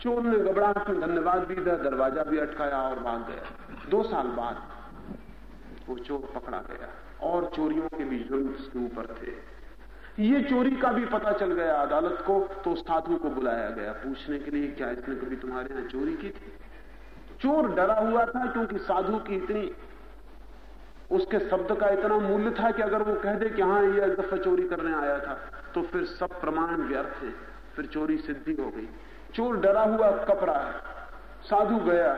Speaker 1: चोर ने घबराहट में धन्यवाद भी दिया, दरवाज़ा भी अटकाया और भाग गया। दो साल बाद वो चोर पकड़ा गया, और चोरियों के भी जुर्म उसके ऊपर थे। ये चोरी का भी पता चल गया अदालत को तो साधु को बुलाया गया। पूछने के लिए क्या इसने कभी तुम्हारे यहाँ चोरी की थी? चोर डरा हुआ था क्योंकि साधु की इतनी, उसके शब्द का इतना मूल्य था कि अगर वो कह दे कि हाँ ये दफ़ा चोरी करने आया था तो फिर सब प्रमाण व्यर्थ है। फिर चोरी सिद्धि हो गई। चोर डरा हुआ कपड़ा है। साधु गया।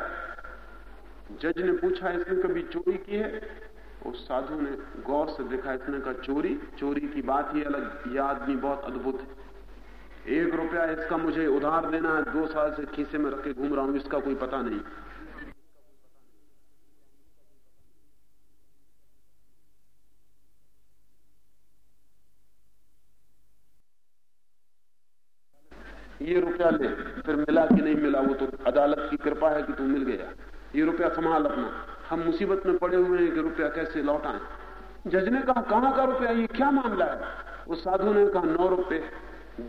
Speaker 1: जज ने पूछा, इसने कभी चोरी की है? उस साधु ने गौर से देखा इसने कहा चोरी चोरी की बात ही अलग यह आदमी बहुत अद्भुत है। एक रुपया इसका मुझे उधार देना है, दो साल से खीसे में रख के घूम रहा हूँ, इसका कोई पता नहीं। ये रुपया ले, फिर मिला कि नहीं मिला, वो तो अदालत की कृपा है कि तू मिल गया। ये रुपया संभाल अपना। हम मुसीबत में पड़े हुए हैं कि रुपया कैसे लौटाएँ जज ने कहा कहाँ का रुपया, ये क्या मामला है? उस साधु ने कहा, नौ रुपए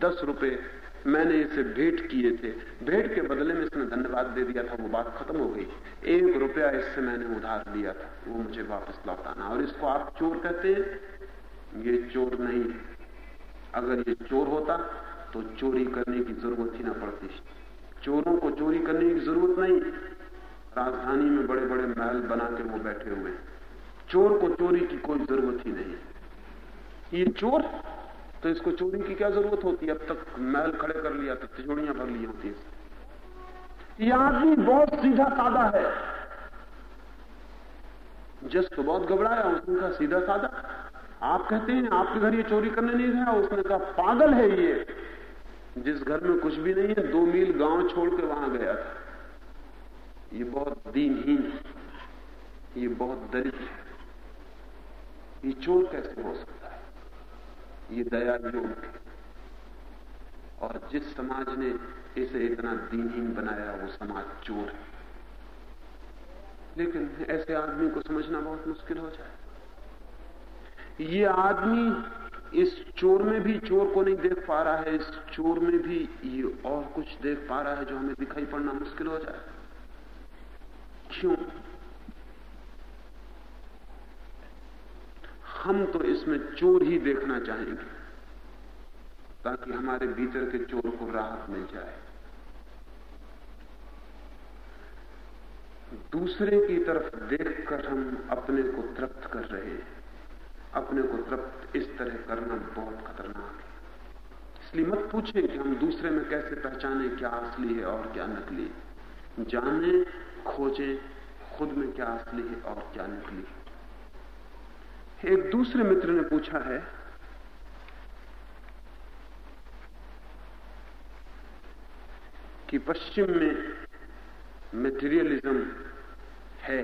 Speaker 1: दस रुपए मैंने इसे भेंट किए थे। भेंट के बदले में इसने धन्यवाद दे दिया था, वो बात खत्म हो गई। एक रुपया इससे मैंने उधार लिया था, वो मुझे वापस लौटाना और इसको आप चोर कहते हैं? ये चोर नहीं अगर ये चोर होता तो चोरी करने की ज़रूरत ही ना पड़ती। चोरों को चोरी करने की ज़रूरत नहीं। राजधानी में बड़े बड़े महल बना के वो बैठे हुए चोर को चोरी की कोई ज़रूरत ही नहीं ये चोर? तो इसको चोरी की क्या ज़रूरत होती है? अब तक महल खड़े कर लिया तो तिजोड़ियाँ भर ली होती है। ये आदमी बहुत सीधा साधा है। जस तो बहुत घबराया, उसने कहा, सीधा साधा आप कहते हैं, आपके घर ये चोरी करने नहीं गया? उसने कहा, पागल है ये। जिस घर में कुछ भी नहीं है, दो मील गाँव छोड़ के वहाँ गया था। ये बहुत दीनहीन है। ये बहुत दरिद्र है। ये चोर कैसे हो सकता है? ये दया योग और जिस समाज ने इसे इतना दीनहीन बनाया, वो समाज चोर है। लेकिन ऐसे आदमी को समझना बहुत मुश्किल हो जाए। ये आदमी इस चोर में भी चोर को नहीं देख पा रहा है, इस चोर में भी ये और कुछ देख पा रहा है जो हमें दिखाई पड़ना मुश्किल हो जाए। क्यों? हम तो इसमें चोर ही देखना चाहेंगे, ताकि हमारे भीतर के चोर को राहत मिल जाए। दूसरे की तरफ़ देखकर हम अपने को तृप्त कर रहे हैं। अपने को तृप्त इस तरह करना बहुत खतरनाक है। इसलिए मत पूछे कि हम दूसरे में कैसे पहचाने क्या असली है और क्या नकली जाने खोजें, खुद में क्या असली है और क्या निकली एक दूसरे मित्र ने पूछा है, कि पश्चिम में मेटीरियलिज्म है,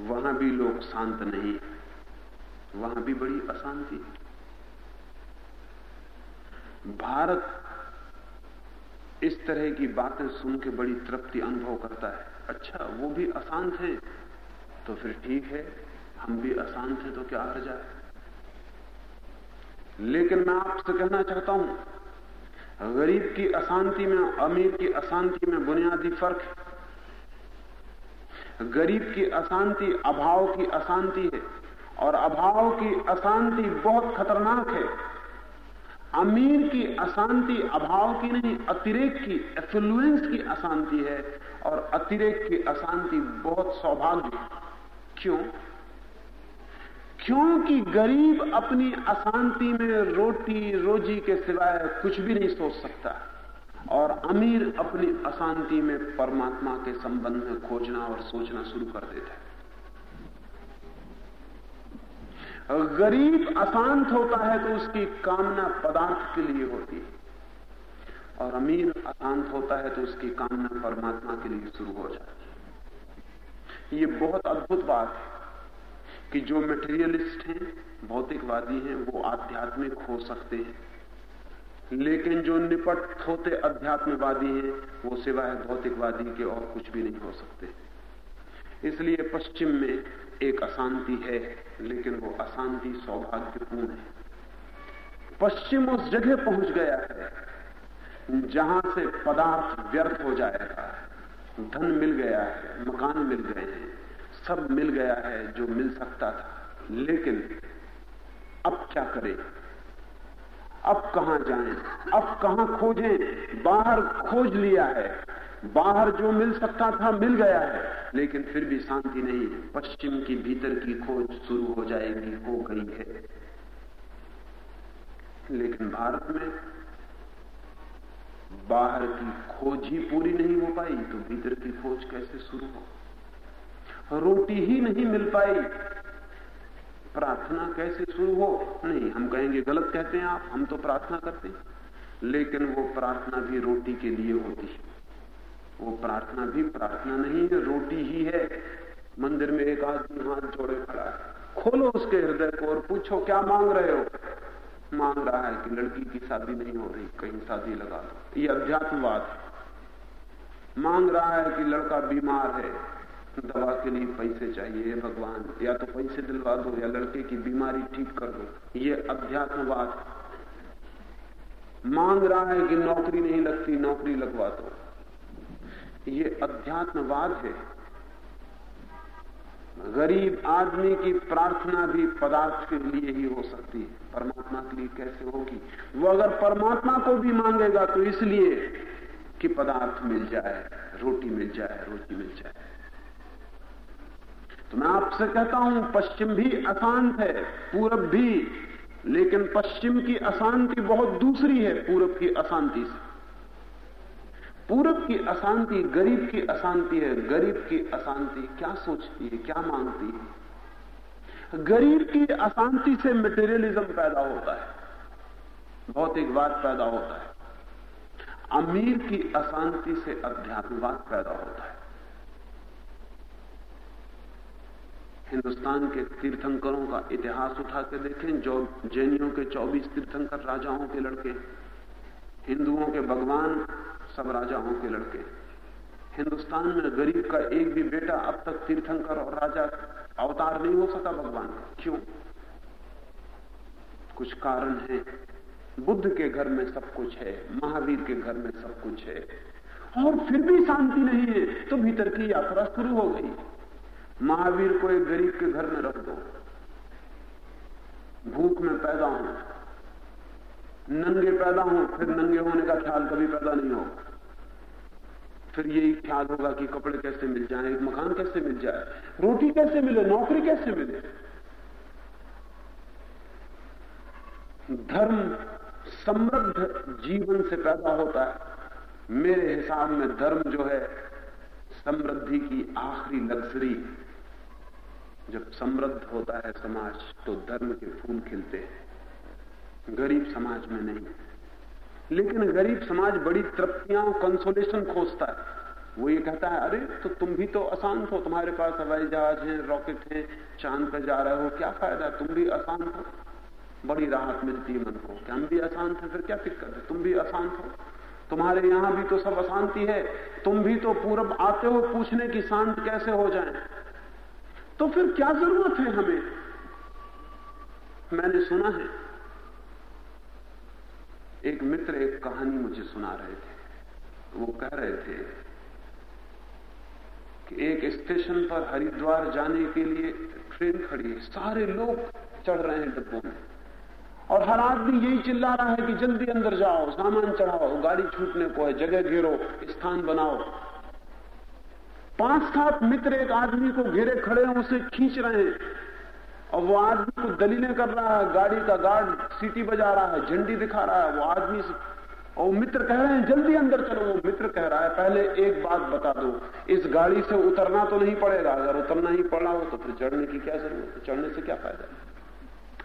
Speaker 1: वहाँ भी लोग शांत नहीं, वहाँ भी बड़ी अशांति। भारत इस तरह की बातें सुन के बड़ी तृप्ति अनुभव करता है। अच्छा वो भी अशांत है तो फिर ठीक है, हम भी अशांत हैं तो क्या हर जाए? लेकिन मैं आपसे कहना चाहता हूँ, गरीब की अशांति में, अमीर की अशांति में बुनियादी फ़र्क है। गरीब की अशांति, अभाव की अशांति है, और अभाव की अशांति बहुत खतरनाक है। अमीर की अशांति, अभाव की नहीं, अतिरेक की एफ्लुएंस की अशांति है और अतिरेक की अशांति बहुत सौभाग्य क्यों? क्योंकि गरीब अपनी अशांति में रोटी, रोजी के सिवाय कुछ भी नहीं सोच सकता और अमीर अपनी अशांति में परमात्मा के संबंध में खोजना और सोचना शुरू कर देता है। गरीब अशांत होता है तो उसकी कामना पदार्थ के लिए होती है। और अमीर अशांत होता है तो उसकी कामना परमात्मा के लिए शुरू हो जाती है। ये बहुत अद्भुत बात है कि जो मटेरियलिस्ट हैं, भौतिकवादी हैं, वो आध्यात्मिक हो सकते हैं। लेकिन जो निपट होते अध्यात्मवादी हैं, वो सिवाय भौतिकवादी के और कुछ भी नहीं हो सकते। इसलिए पश्चिम में एक अशांति है, लेकिन वो अशांति सौभाग्यपूर्ण है। पश्चिम उस जगह पहुँच गया है, जहाँ से पदार्थ व्यर्थ हो जाएगा। धन मिल गया है, मकान मिल गए हैं, सब मिल गया है जो मिल सकता था। लेकिन अब क्या करें? अब कहाँ जाएँ? अब कहाँ खोजें? बाहर खोज लिया है। बाहर जो मिल सकता था मिल गया है। लेकिन फिर भी शांति नहीं। पश्चिम की भीतर की खोज शुरू हो जाएगी, हो गई है। लेकिन भारत में बाहर की खोज ही पूरी नहीं हो पाई तो भीतर की खोज कैसे शुरू हो? रोटी ही नहीं मिल पाई। प्रार्थना कैसे शुरू हो? नहीं, हम कहेंगे गलत कहते हैं आप, हम तो प्रार्थना करते हैं। लेकिन वो प्रार्थना भी रोटी के लिए होती। है वो प्रार्थना भी प्रार्थना नहीं है रोटी ही है। मंदिर में एक आदमी हाथ जोड़े खड़ा है। खोलो उसके हृदय को और पूछो, क्या मांग रहे हो? मांग रहा है कि लड़की की शादी नहीं हो रही, कहीं शादी लगा दो। ये अध्यात्मवाद मांग रहा है कि लड़का बीमार है, दवा के लिए पैसे चाहिए भगवान, या तो पैसे दिलवा दो, या लड़के की बीमारी ठीक कर दो। ये अध्यात्मवाद मांग रहा है कि नौकरी नहीं लगती, नौकरी लगवा दो। ये अध्यात्मवाद है। गरीब आदमी की प्रार्थना भी पदार्थ के लिए ही हो सकती है। परमात्मा के लिए कैसे होगी? वो अगर परमात्मा को भी मांगेगा तो इसलिए कि पदार्थ मिल जाए, रोटी मिल जाए, रोटी मिल जाए। तो मैं आपसे कहता हूँ, पश्चिम भी अशांत है, पूरब भी, लेकिन पश्चिम की अशांति बहुत दूसरी है, पूरब की अशांति से। पूरब की अशांति, गरीब की अशांति है। गरीब की अशांति, क्या सोचती है, क्या मांगती है? गरीब की अशांति से मटेरियलिज्म पैदा होता है। भौतिकवाद पैदा होता है। अमीर की अशांति से अध्यात्मवाद पैदा होता है। हिंदुस्तान के तीर्थंकरों का इतिहास उठा के देखें, जो जैनियों के 24 तीर्थंकर राजाओं के लड़के, हिंदुओं के भगवान सब राजाओं के लड़के। हिंदुस्तान में गरीब का एक भी बेटा अब तक तीर्थंकर और राजा अवतार नहीं हो सका भगवान क्यों? कुछ कारण है। बुद्ध के घर में सब कुछ है, महावीर के घर में सब कुछ है। और फिर भी शांति नहीं है तो भीतर की यात्रा शुरू हो गई। महावीर को एक गरीब के घर में रख दो। भूख में पैदा हो नंगे पैदा हो, फिर नंगे होने का ख्याल कभी पैदा नहीं होगा। फिर यही ख्याल होगा कि कपड़े कैसे मिल जाए मकान कैसे मिल जाए, रोटी कैसे मिले, नौकरी कैसे मिले। धर्म समृद्ध जीवन से पैदा होता है। मेरे हिसाब में धर्म जो है, समृद्धि की आखिरी लग्जरी जब समृद्ध होता है समाज तो धर्म के फूल खिलते हैं। गरीब समाज में नहीं। लेकिन गरीब समाज बड़ी तृप्तियाँ कंसोलेशन खोजता है। वो ये कहता है, अरे तो तुम भी तो अशांत हो। तुम्हारे पास हवाई जहाज़ है रॉकेट है, चाँद पर जा रहे हो। क्या फ़ायदा? तुम भी अशांत हो। बड़ी राहत मिलती है मन को। कि हम भी अशांत है, फिर क्या दिक्कत है? तुम भी अशांत हो। तुम्हारे यहाँ भी तो सब अशांति है। तुम भी तो पूरब आते हो, पूछने की शांत कैसे हो जाए? तो फिर क्या ज़रूरत है हमें? मैंने सुना है एक मित्र एक कहानी मुझे सुना रहे थे। वो कह रहे थे कि एक स्टेशन पर हरिद्वार जाने के लिए ट्रेन खड़ी है। सारे लोग चढ़ रहे हैं डिब्बों में। और हर आदमी यही चिल्ला रहा है कि जल्दी अंदर जाओ, सामान चढ़ाओ, गाड़ी छूटने को है, जगह घेरो, स्थान बनाओ। पाँच सात मित्र एक आदमी को घेरे खड़े हैं, उसे खींच रहे हैं। और वो आदमी को दलीलें कर रहा है, गाड़ी का गार्ड सीटी बजा रहा है, झंडी दिखा रहा है, वो आदमी से और मित्र कह रहे हैं, जल्दी अंदर चलो, वो मित्र कह रहा है, पहले एक बात बता दो, इस गाड़ी से उतरना तो नहीं पड़ेगा, अगर उतरना ही पड़ा हो तो फिर चढ़ने की क्या ज़रूरत है? चढ़ने से क्या फ़ायदा है?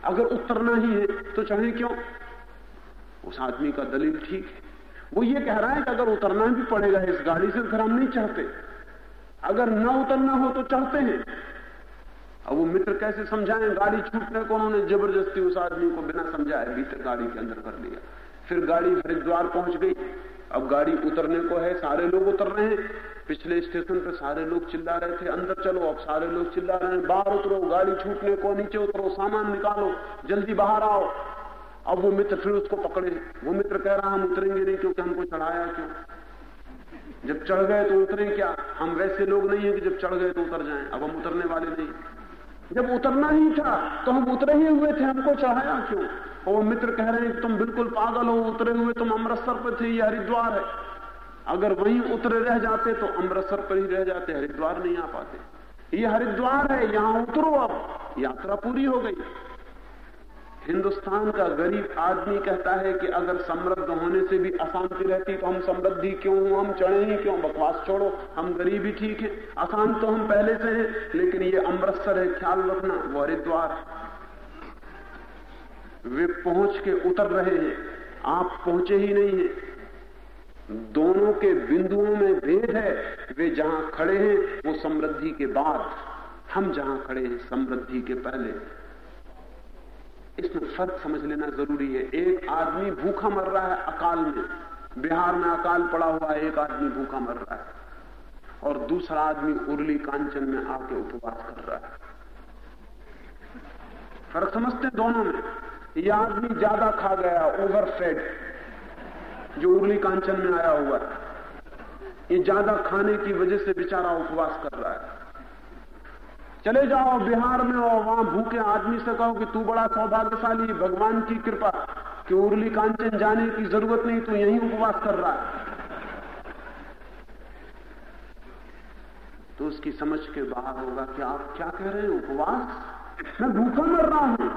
Speaker 1: अगर उतरना ही है तो चढ़े क्यों? उस आदमी का दलील ठीक है। वो ये कह रहा है कि अगर उतरना भी पड़ेगा, इस गाड़ी से, फिर हम नहीं चढ़ते। अगर न उतरना हो तो चढ़ते हैं। अब वो मित्र कैसे समझाएँ? गाड़ी छूटने को उन्होंने ज़बरदस्ती उस आदमी को बिना समझाए भीतर गाड़ी के अंदर कर लिया फिर गाड़ी हरिद्वार पहुँच गई। अब गाड़ी उतरने को है, सारे लोग उतर रहे हैं। पिछले स्टेशन पर सारे लोग चिल्ला रहे थे, अंदर चलो, अब सारे लोग चिल्ला रहे हैं। बाहर उतरो, गाड़ी छूटने को, नीचे उतरो, सामान निकालो, जल्दी बाहर आओ। अब वो मित्र फिर उसको पकड़े। वो मित्र कह रहा, हम उतरेंगे नहीं क्योंकि हमको चढ़ाया क्यों? जब चढ़ गए तो उतरे क्या? हम वैसे लोग नहीं है कि जब चढ़ गए तो उतर जाएँ। अब हम उतरने वाले नहीं। जब उतरना ही था तो हम उतरे ही हुए थे, हमको चढ़ाया क्यों? और वो मित्र कह रहे हैं तुम बिल्कुल पागल हो, उतरे हुए तुम अमृतसर पर थे, ये हरिद्वार है। अगर वहीं उतरे रह जाते तो अमृतसर पर ही रह जाते, हरिद्वार नहीं आ पाते। ये हरिद्वार है, यहाँ उतरो अब, यात्रा पूरी हो गई। हिंदुस्तान का गरीब आदमी कहता है कि अगर समृद्ध होने से भी अशांति रहती तो हम समृद्धि क्यों हो? हम चढ़े ही क्यों? बकवास छोड़ो, हम गरीब ही ठीक है। अशांत तो हम पहले से हैं, लेकिन ये अमृतसर है, ख्याल रखना वो हरिद्वार वे पहुँच के उतर रहे हैं, आप पहुँचे ही नहीं है। दोनों के बिंदुओं में भेद है, वे जहाँ खड़े हैं, वो समृद्धि के बाद। हम जहाँ खड़े हैं, समृद्धि के पहले। इसमें फ़र्क समझ लेना ज़रूरी है। एक आदमी भूखा मर रहा है अकाल में। बिहार में अकाल पड़ा हुआ है, एक आदमी भूखा मर रहा है। और दूसरा आदमी उर्ली कांचन में आके उपवास कर रहा है। फ़र्क समझते दोनों में? यह आदमी ज़्यादा खा गया ओवर फेड जो उर्ली कांचन में आया हुआ है। ये ज़्यादा खाने की वजह से बेचारा उपवास कर रहा है। चले जाओ, बिहार में और वहाँ भूखे आदमी से कहो कि तू बड़ा सौभाग्यशाली भगवान की कृपा। कि उर्ली कांचन जाने की ज़रूरत नहीं, तू यहीं उपवास कर रहा है। तो उसकी समझ के बाहर होगा कि आप क्या कह रहे हैं, उपवास? मैं भूखा मर रहा हूँ।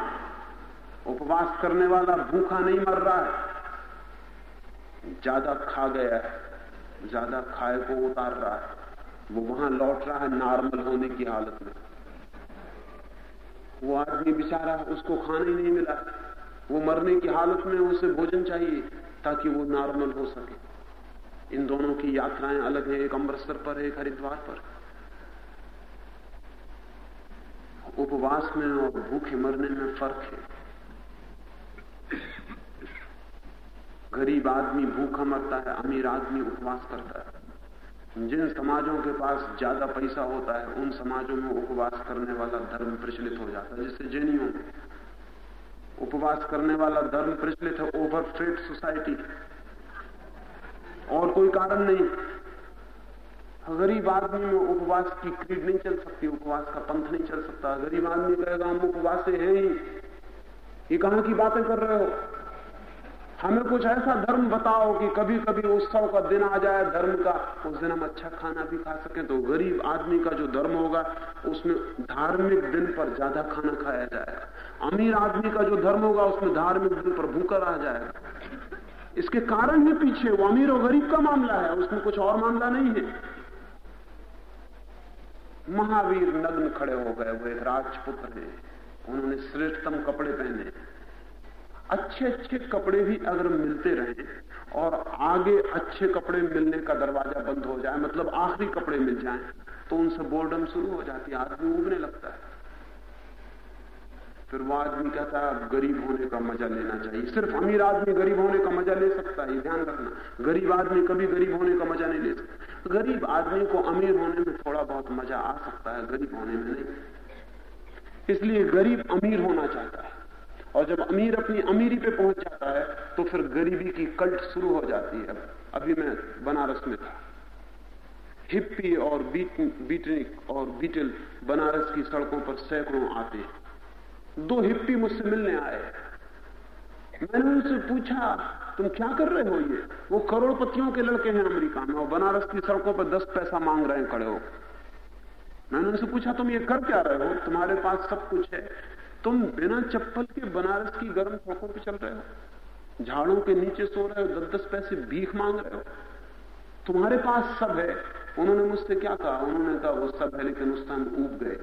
Speaker 1: उपवास करने वाला भूखा नहीं मर रहा है। ज़्यादा खा गया है, ज़्यादा खाए को उतार रहा है। वो वहाँ लौट रहा है नॉर्मल होने की हालत में। वो आदमी बेचारा उसको खाना ही नहीं मिला। वो मरने की हालत में उसे भोजन चाहिए ताकि वो नॉर्मल हो सके। इन दोनों की यात्राएँ अलग है, एक अमृतसर पर, एक हरिद्वार पर। उपवास में और भूखे मरने में फ़र्क है। गरीब आदमी भूखा मरता है, अमीर आदमी उपवास करता है। जिन समाजों के पास ज़्यादा पैसा होता है, उन समाजों में उपवास करने वाला धर्म प्रचलित हो जाता है। जैसे जैनियों, उपवास करने वाला धर्म प्रचलित है ओवर फेट सोसाइटी और कोई कारण नहीं। गरीब आदमी में उपवास की क्रीड नहीं चल सकती, उपवास का पंथ नहीं चल सकता। गरीब आदमी कहेगा, हम उपवास से हैं ही। ये कहाँ की बातें कर रहे हो? हमें कुछ ऐसा धर्म बताओ कि कभी कभी उत्सव का दिन आ जाए, धर्म का, उस दिन हम अच्छा खाना भी खा सकें तो गरीब आदमी का जो धर्म होगा, उसमें धार्मिक दिन पर ज़्यादा खाना खाया जाएगा। अमीर आदमी का जो धर्म होगा, उसमें धार्मिक दिन पर भूखा रहा जाएगा। इसके कारण ही पीछे, वो अमीर और गरीब का मामला है, उसमें कुछ और मामला नहीं है। महावीर नग्न खड़े हो गए, वो एक राजपुत्र है उन्होंने श्रेष्ठतम कपड़े पहने। अच्छे अच्छे कपड़े भी अगर मिलते रहे और आगे अच्छे कपड़े मिलने का दरवाज़ा बंद हो जाए मतलब आखिरी कपड़े मिल जाएँ तो उनसे बोर्डम शुरू हो जाती है आदमी उगने लगता है। फिर वो आदमी कहता है गरीब होने का मज़ा लेना चाहिए। सिर्फ़ अमीर आदमी गरीब होने का मज़ा ले सकता है ध्यान रखना। गरीब आदमी कभी गरीब होने का मज़ा नहीं ले सकता। गरीब आदमी को अमीर होने में थोड़ा बहुत मज़ा आ सकता है, गरीब होने में नहीं। इसलिए गरीब अमीर होना चाहता है। और जब अमीर अपनी अमीरी पे पहुँच जाता है तो फिर गरीबी की कल्ट शुरू हो जाती है। अभी मैं बनारस में था। हिप्पी और बीट, बीटनिक और बीटल बनारस की सड़कों पर सैकड़ों आते हैं। दो हिप्पी मुझसे मिलने आए। मैंने उनसे पूछा तुम क्या कर रहे हो ये? वो करोड़पतियों के लड़के हैं अमेरिका में और बनारस की सड़कों पर दस पैसा मांग रहे हैं खड़े हो मैंने उनसे पूछा तुम ये कर क्या रहे हो? तुम्हारे पास सब कुछ है। तुम बिना चप्पल के बनारस की गर्म सड़कों पे चल रहे हो। झाड़ों के नीचे सो रहे हो दस दस पैसे भीख मांग रहे हो। तुम्हारे पास सब है। उन्होंने मुझसे क्या कहा? उन्होंने कहा, वो सब है लेकिन उस टाइम ऊब गए।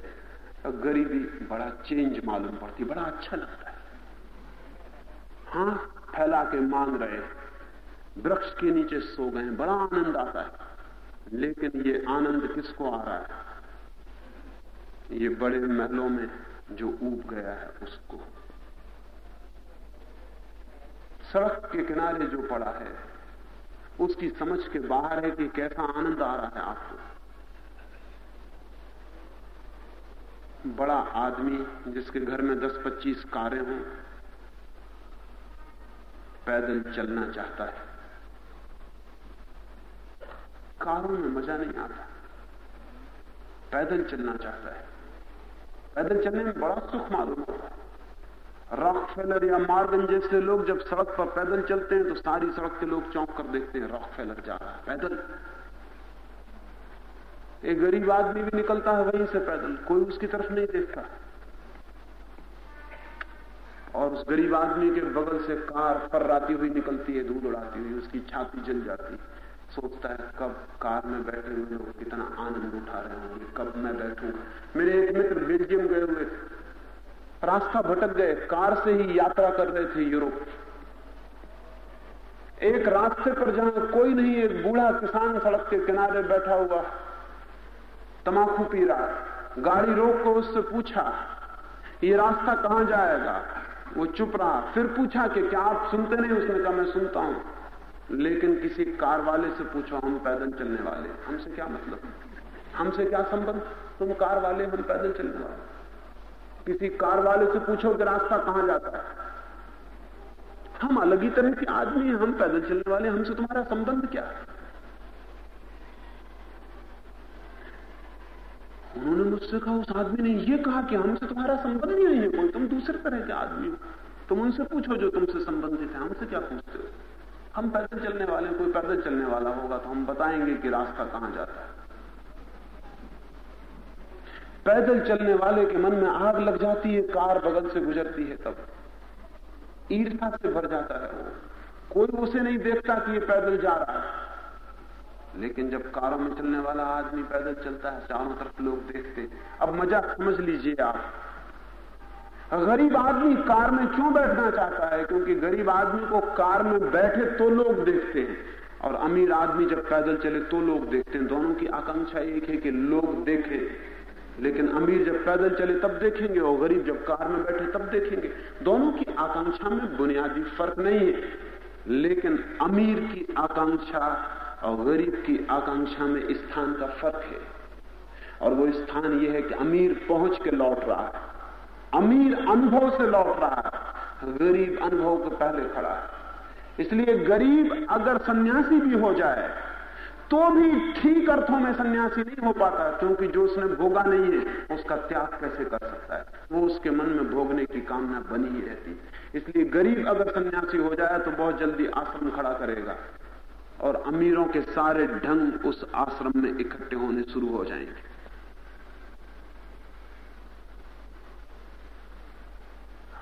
Speaker 1: गरीबी बड़ा चेंज मालूम पड़ती, बड़ा अच्छा लगता है। हाँ फैला के मांग रहे वृक्ष के नीचे सो गए बड़ा आनंद आता है। लेकिन ये आनंद किसको आ रहा है? ये बड़े महलों में जो ऊब गया है उसको। सड़क के किनारे जो पड़ा है, उसकी समझ के बाहर है कि कैसा आनंद आ रहा है आपको। बड़ा आदमी जिसके घर में 10-25 कारें हों, पैदल चलना चाहता है। कारों में मज़ा नहीं आता। पैदल चलना चाहता है। पैदल चलने में बड़ा सुख मालूम होता है। रॉक फेलर या मार्गन जैसे लोग जब सड़क पर पैदल चलते हैं तो सारी सड़क के लोग चौंक कर देखते हैं रॉक फेलर जा रहा है, पैदल। एक गरीब आदमी भी निकलता है वहीं से पैदल, कोई उसकी तरफ़ नहीं देखता। और उस गरीब आदमी के बगल से कार फर्राती हुई निकलती है, धूल उड़ाती हुई, उसकी छाती जल जाती है। सोचता है, कब कार में बैठे हुए लोग कितना आनंद उठा रहे होंगे, कब मैं बैठूँगा। मेरे एक मित्र बेल्जियम गए हुए रास्ता भटक गए, कार से ही यात्रा कर रहे थे यूरोप। एक रास्ते पर जहाँ कोई नहीं, एक बूढ़ा किसान सड़क के किनारे बैठा हुआ तमाकू पी रहा गाड़ी रोक को उससे पूछा, ये रास्ता कहाँ जाएगा? वो चुप रहा, फिर पूछा कि, क्या आप सुनते नहीं? उसने कहा, मैं सुनता हूँ। लेकिन किसी कार वाले से पूछो, हम पैदल चलने वाले हमसे क्या मतलब? हमसे क्या संबंध? तुम कार वाले हम पैदल चलने वाले किसी कार वाले से पूछो कि रास्ता कहाँ जाता है। हम अलग ही तरह के आदमी हैं, हम पैदल चलने वाले हमसे तुम्हारा संबंध क्या है? उन्होंने मुझसे कहा, उस आदमी ने यह कहा कि हमसे तुम्हारा संबंध नहीं है कोई। तुम दूसरे तरह के आदमी हो। तुम उनसे पूछो जो तुमसे संबंधित है। हमसे क्या पूछते हो? हम पैदल चलने वाले, कोई पैदल चलने वाला होगा तो हम बताएँगे कि रास्ता कहाँ जाता है। पैदल चलने वाले के मन में आग लग जाती है, कार बगल से गुजरती है तब। ईर्षा से भर जाता है वो। कोई उसे नहीं देखता कि ये पैदल जा रहा है। लेकिन जब कारों में चलने वाला आदमी पैदल चलता है, चारों तरफ़ लोग देखते अब मज़ा समझ लीजिए आप। गरीब आदमी कार में क्यों बैठना चाहता है? क्योंकि गरीब आदमी को कार में बैठे तो लोग देखते हैं। और अमीर आदमी जब पैदल चले तो लोग देखते हैं। दोनों की आकांक्षा एक है कि लोग देखें। लेकिन अमीर जब पैदल चले, तब देखेंगे। और गरीब जब कार में बैठे, तब देखेंगे। दोनों की आकांक्षा में बुनियादी फ़र्क नहीं है। लेकिन अमीर की आकांक्षा और गरीब की आकांक्षा में स्थान का फ़र्क है। और वो स्थान ये है कि अमीर पहुँच के लौट रहा है। अमीर अनुभव से लौट रहा है, गरीब अनुभव के पहले खड़ा है। इसलिए गरीब अगर सन्यासी भी हो जाए तो भी ठीक अर्थों में सन्यासी नहीं हो पाता, क्योंकि जो उसने भोगा नहीं है, उसका त्याग कैसे कर सकता है? वो उसके मन में भोगने की कामना बनी ही रहती इसलिए गरीब अगर सन्यासी हो जाए तो बहुत जल्दी आश्रम खड़ा करेगा, और अमीरों के सारे ढंग उस आश्रम में इकट्ठे होने शुरू हो जाएँगे।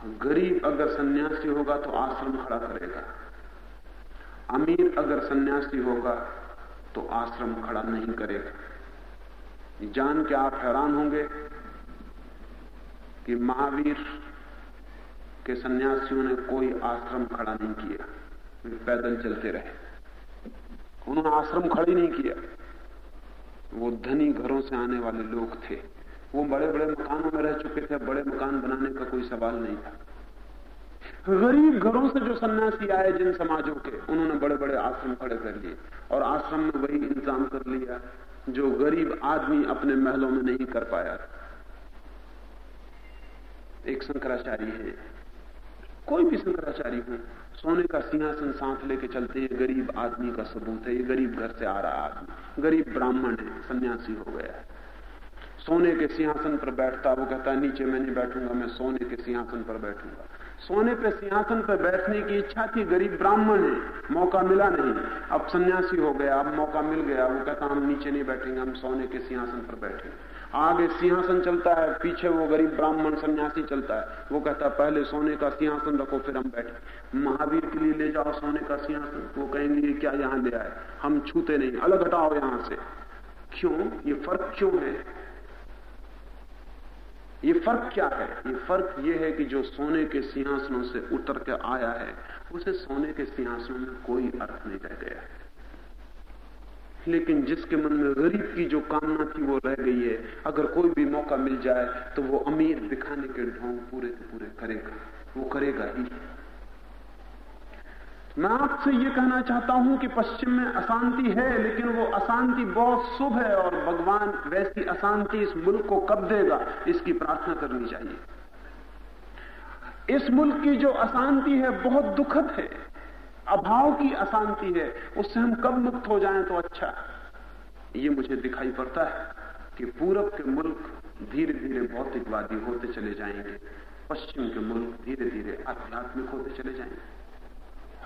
Speaker 1: गरीब अगर सन्यासी होगा तो आश्रम खड़ा करेगा। अमीर अगर सन्यासी होगा तो आश्रम खड़ा नहीं करेगा। जान के आप हैरान होंगे कि महावीर के सन्यासियों ने कोई आश्रम खड़ा नहीं किया। पैदल चलते रहे। उन्होंने आश्रम खड़ी नहीं किया। वो धनी घरों से आने वाले लोग थे। वो बड़े बड़े मकानों में रह चुके थे, बड़े मकान बनाने का कोई सवाल नहीं था। गरीब घरों से जो सन्यासी आए जिन समाजों के, उन्होंने बड़े बड़े आश्रम खड़े कर लिए और आश्रम में वही इंतज़ाम कर लिया जो गरीब आदमी अपने महलों में नहीं कर पाया। एक शंकराचार्य है। कोई भी शंकराचार्य हो, सोने का सिंहासन साथ लेके चलते हैं, गरीब आदमी का सबूत है, ये गरीब घर से आ रहा आदमी, गरीब ब्राह्मण है, सन्यासी हो गया। है सोने के सिंहासन पर बैठता, वो कहता, नीचे मैं नहीं बैठूँगा, मैं सोने के सिंहासन पर बैठूँगा। सोने पे सिंहासन पर बैठने की इच्छा थी, गरीब ब्राह्मण है, मौका मिला नहीं। अब सन्यासी हो गया, अब मौका मिल गया, वो कहता, हम नीचे नहीं बैठेंगे, हम सोने के सिंहासन पर बैठे आगे सिंहासन चलता है, पीछे वो गरीब ब्राह्मण सन्यासी चलता है। वो कहता, पहले सोने का सिंहासन रखो, फिर हम बैठे। महावीर के लिए ले जाओ सोने का सिंहासन। वो कहेंगे क्या यहाँ ले आए? हम छूते नहीं अलग हटाओ यहाँ से। क्यों? ये फ़र्क क्यों है? ये फ़र्क क्या है? ये फ़र्क ये है कि जो सोने के सिंहासनों से उतर के आया है, उसे सोने के सिंहासनों में कोई अर्थ नहीं रह गया। है लेकिन जिसके मन में गरीब की जो कामना थी, वो रह गई है। अगर कोई भी मौका मिल जाए तो वो अमीर दिखाने के ढोंग पूरे के पूरे करेगा। वो करेगा ही। मैं आपसे ये कहना चाहता हूँ कि पश्चिम में अशांति है, लेकिन वो अशांति बहुत शुभ है और भगवान वैसी अशांति इस मुल्क को कब देगा? इसकी प्रार्थना करनी चाहिए। इस मुल्क की जो अशांति है, बहुत दुखद है। अभाव की अशांति है। उससे हम कब मुक्त हो जाएँ तो अच्छा? ये मुझे दिखाई पड़ता है कि पूरब के मुल्क धीरे धीरे भौतिकवादी होते चले जाएँगे। पश्चिम के मुल्क धीरे धीरे आध्यात्मिक होते चले जाएँगे।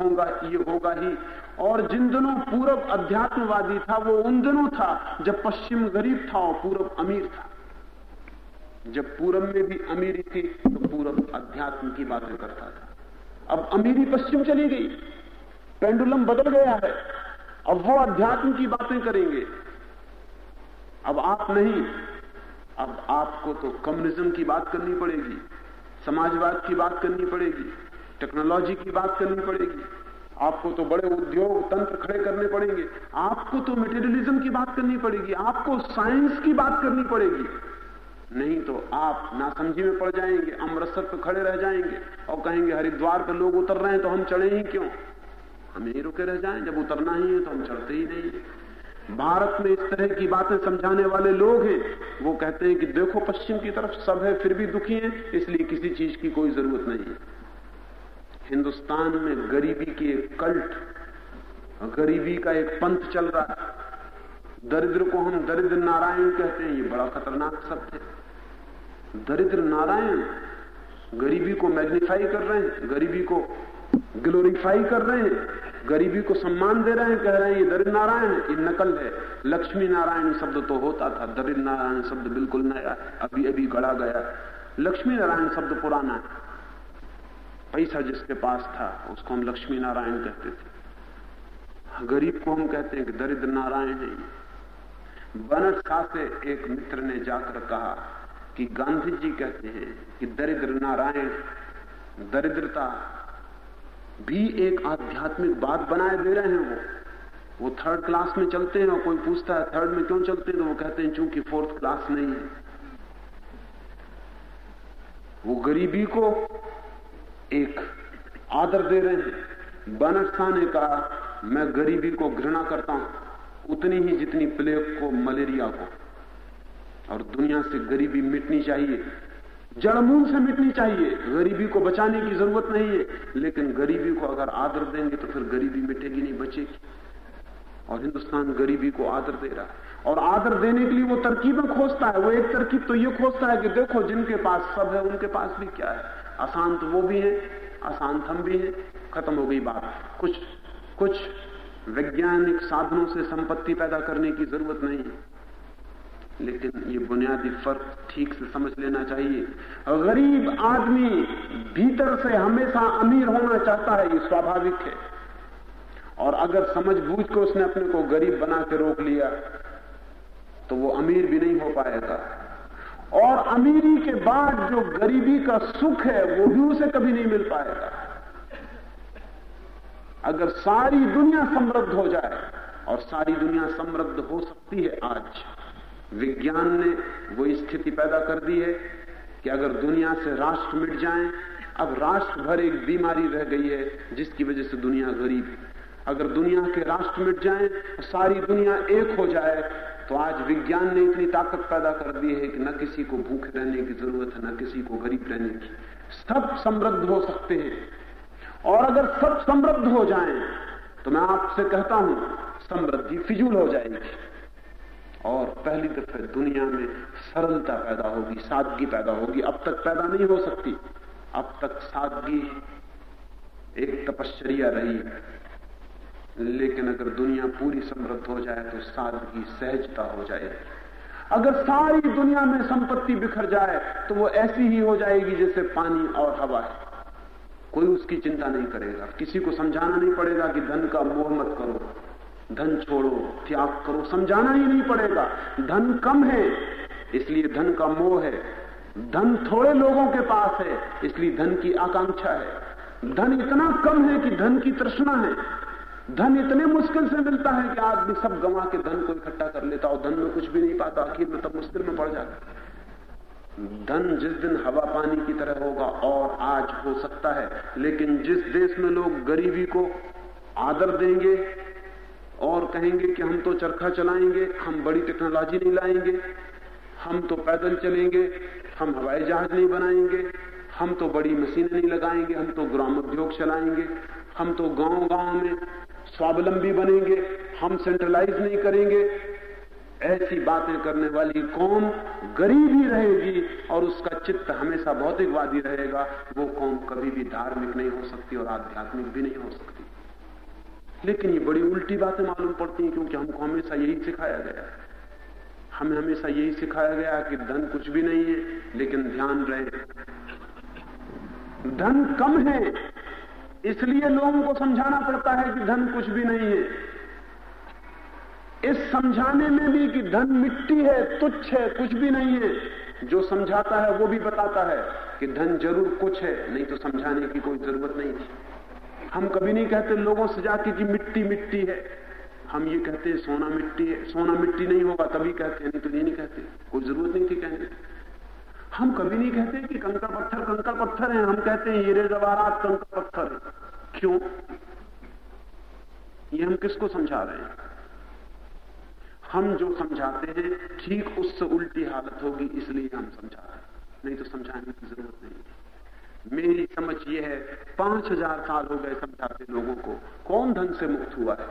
Speaker 1: होगा ये होगा ही। और जिन दिनों पूरब अध्यात्मवादी था, वो उन दिनों था जब पश्चिम गरीब था और पूरब अमीर था। जब पूरब में भी अमीरी थी तो पूरब अध्यात्म की बातें करता था। अब अमीरी पश्चिम चली गई। पेंडुलम बदल गया है। अब वो अध्यात्म की बातें करेंगे। अब आप नहीं। अब आपको तो कम्युनिज्म की बात करनी पड़ेगी। समाजवाद की बात करनी पड़ेगी। टेक्नोलॉजी की बात करनी पड़ेगी। आपको तो बड़े उद्योग तंत्र खड़े करने पड़ेंगे। आपको तो मेटेरियलिज्म की बात करनी पड़ेगी। आपको साइंस की बात करनी पड़ेगी। नहीं तो आप नासमझी में पड़ जाएँगे, अमृतसर पर खड़े रह जाएँगे और कहेंगे, हरिद्वार पर लोग उतर रहे हैं तो हम चढ़े ही क्यों? हम यही रुके रह जाएँ। जब उतरना ही है तो हम चढ़ते ही नहीं भारत में इस तरह की बातें समझाने वाले लोग हैं। वो कहते हैं कि देखो पश्चिम की तरफ़ सब है, फिर भी दुखी है, इसलिए किसी चीज़ की कोई ज़रूरत नहीं है। हिंदुस्तान में गरीबी की एक कल्ट गरीबी का एक पंथ चल रहा है। दरिद्र को हम दरिद्र नारायण कहते हैं, ये बड़ा खतरनाक शब्द है। दरिद्र नारायण गरीबी को मैग्निफाई कर रहे हैं, गरीबी को ग्लोरीफाई कर रहे हैं, गरीबी को सम्मान दे रहे हैं, कह रहे हैं, ये दरिद्र नारायण ये नकल है। लक्ष्मी नारायण शब्द तो होता था, दरिद्र नारायण शब्द बिल्कुल नया अभी अभी गढ़ा गया। लक्ष्मी नारायण शब्द पुराना है। पैसा जिसके पास था, उसको हम लक्ष्मी नारायण कहते थे। गरीब को हम कहते हैं कि दरिद्र नारायण है बनट शाह से एक मित्र ने जाकर कहा कि गांधी जी कहते हैं कि दरिद्र नारायण, दरिद्रता भी एक आध्यात्मिक बात बनाए दे रहे हैं वो। वो थर्ड क्लास में चलते हैं और कोई पूछता है थर्ड में क्यों चलते हैं? तो वो कहते हैं, चूँकि फोर्थ क्लास नहीं है। वो गरीबी को एक आदर दे रहे हैं। शाह ने कहा मैं गरीबी को घृणा करता हूँ। उतनी ही जितनी प्लेग को मलेरिया को। और दुनिया से गरीबी मिटनी चाहिए। जड़मूल से मिटनी चाहिए। गरीबी को बचाने की ज़रूरत नहीं है। लेकिन गरीबी को अगर आदर देंगे तो फिर गरीबी मिटेगी, नहीं बचेगी। और हिंदुस्तान गरीबी को आदर दे रहा है। और आदर देने के लिए वो तरकीबें खोजता है। वो एक तरकीब तो ये खोजता है कि देखो जिनके पास सब है, उनके पास भी क्या है? अशांत वो भी है अशांत हम भी है, खत्म हो गई बात। कुछ कुछ वैज्ञानिक साधनों से संपत्ति पैदा करने की ज़रूरत नहीं लेकिन ये बुनियादी फ़र्क ठीक से समझ लेना चाहिए। गरीब आदमी भीतर से हमेशा अमीर होना चाहता है, ये स्वाभाविक है। और अगर समझ बूझ के उसने अपने को गरीब बना के रोक लिया तो वो अमीर भी नहीं हो पाएगा। और अमीरी के बाद जो गरीबी का सुख है, वो भी उसे कभी नहीं मिल पाएगा। अगर सारी दुनिया समृद्ध हो जाए, और सारी दुनिया समृद्ध हो सकती है आज, विज्ञान ने वो स्थिति पैदा कर दी है कि अगर दुनिया से राष्ट्र मिट जाएँ, अब राष्ट्र भर एक बीमारी रह गई है, जिसकी वजह से दुनिया गरीब अगर दुनिया के राष्ट्र मिट जाएँ, सारी दुनिया एक हो जाए तो आज विज्ञान ने इतनी ताकत पैदा कर दी है कि न किसी को भूखे रहने की ज़रूरत है, न किसी को गरीब रहने की। सब समृद्ध हो सकते हैं। और अगर सब समृद्ध हो जाएँ तो मैं आपसे कहता हूँ, समृद्धि फिजूल हो जाएगी। और पहली दफे दुनिया में सरलता पैदा होगी, सादगी पैदा होगी। अब तक पैदा नहीं हो सकती। अब तक सादगी एक तपश्चर्या रही। लेकिन अगर दुनिया पूरी समृद्ध हो जाए तो सादगी सहजता हो जाएगी। अगर सारी दुनिया में संपत्ति बिखर जाए तो वो ऐसी ही हो जाएगी जैसे पानी और हवा है। कोई उसकी चिंता नहीं करेगा। किसी को समझाना नहीं पड़ेगा कि धन का मोह मत करो। धन छोड़ो, त्याग करो। समझाना ही नहीं पड़ेगा। धन कम है, इसलिए धन का मोह है। धन थोड़े लोगों के पास है, इसलिए धन की आकांक्षा है। धन इतना कम है कि धन की तृष्णा है। धन इतने मुश्किल से मिलता है कि आदमी सब गंवा के धन को इकट्ठा कर लेता और धन में कुछ भी नहीं पाता, आखिर में तब मुश्किल में पड़ जाता धन जिस दिन हवा पानी की तरह होगा और आज हो सकता है, लेकिन जिस देश में लोग गरीबी को आदर देंगे और कहेंगे कि हम तो चरखा चलाएँगे, हम बड़ी टेक्नोलॉजी नहीं लाएँगे, हम तो पैदल चलेंगे, हम हवाई जहाज़ नहीं बनाएँगे, हम तो बड़ी मशीनें नहीं लगाएँगे, हम तो ग्राम उद्योग चलाएँगे, हम तो गाँव गाँव में स्वावलंबी बनेंगे, हम सेंट्रलाइज नहीं करेंगे। ऐसी बातें करने वाली कौम गरीब ही रहेगी और उसका चित्त हमेशा भौतिकवादी रहेगा। वो कौम कभी भी धार्मिक नहीं हो सकती और आध्यात्मिक भी नहीं हो सकती। लेकिन ये बड़ी उल्टी बातें मालूम पड़ती हैं, क्योंकि हमको हमेशा यही सिखाया गया है। हमें हमेशा यही सिखाया गया कि धन कुछ भी नहीं है, लेकिन ध्यान रहे। धन कम है इसलिए लोगों को समझाना पड़ता है कि धन कुछ भी नहीं है। इस समझाने में भी कि धन मिट्टी है, तुच्छ है, कुछ भी नहीं है, जो समझाता है वो भी बताता है कि धन ज़रूर कुछ है, नहीं तो समझाने की कोई ज़रूरत नहीं थी। हम कभी नहीं कहते लोगों से जाके कि मिट्टी मिट्टी है। हम ये कहते हैं सोना मिट्टी है, सोना मिट्टी नहीं होगा, तभी कहते हैं, नहीं तो ये नहीं कहते। कोई ज़रूरत नहीं थी कहने हम कभी नहीं कहते कि कंकर पत्थर कंकर पत्थर है। हम कहते हैं, हीरे जवाहरात कंकर पत्थर। है क्यों? ये हम किसको समझा रहे हैं? हम जो समझाते हैं, ठीक उससे उल्टी हालत होगी, इसलिए हम समझा रहे हैं। नहीं तो समझाने की ज़रूरत नहीं है। मेरी समझ ये है, पाँच हज़ार साल हो गए समझाते लोगों को। कौन धन से मुक्त हुआ है?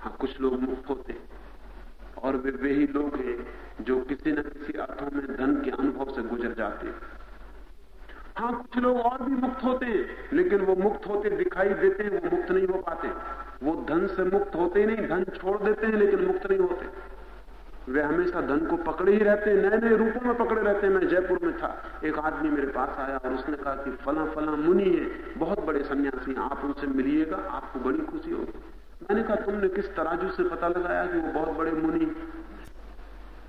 Speaker 1: हाँ कुछ लोग मुक्त होते और वे वही लोग हैं जो किसी न किसी अर्थों में धन के अनुभव से गुजर जाते हाँ। कुछ लोग और भी मुक्त होते हैं, लेकिन वो मुक्त होते दिखाई देते हैं, वो मुक्त नहीं हो पाते। वो धन से मुक्त होते ही नहीं, धन छोड़ देते हैं, लेकिन मुक्त नहीं होते। वे हमेशा धन को पकड़े ही रहते हैं नए नए रूपों में पकड़े रहते हैं। मैं जयपुर में था, एक आदमी मेरे पास आया और उसने कहा कि फला फला मुनि है, बहुत बड़े सन्यासी आप उनसे मिलिएगा, आपको बड़ी खुशी होगी। मैंने कहा, तुमने किस तराजू से पता लगाया कि वो बहुत बड़े मुनि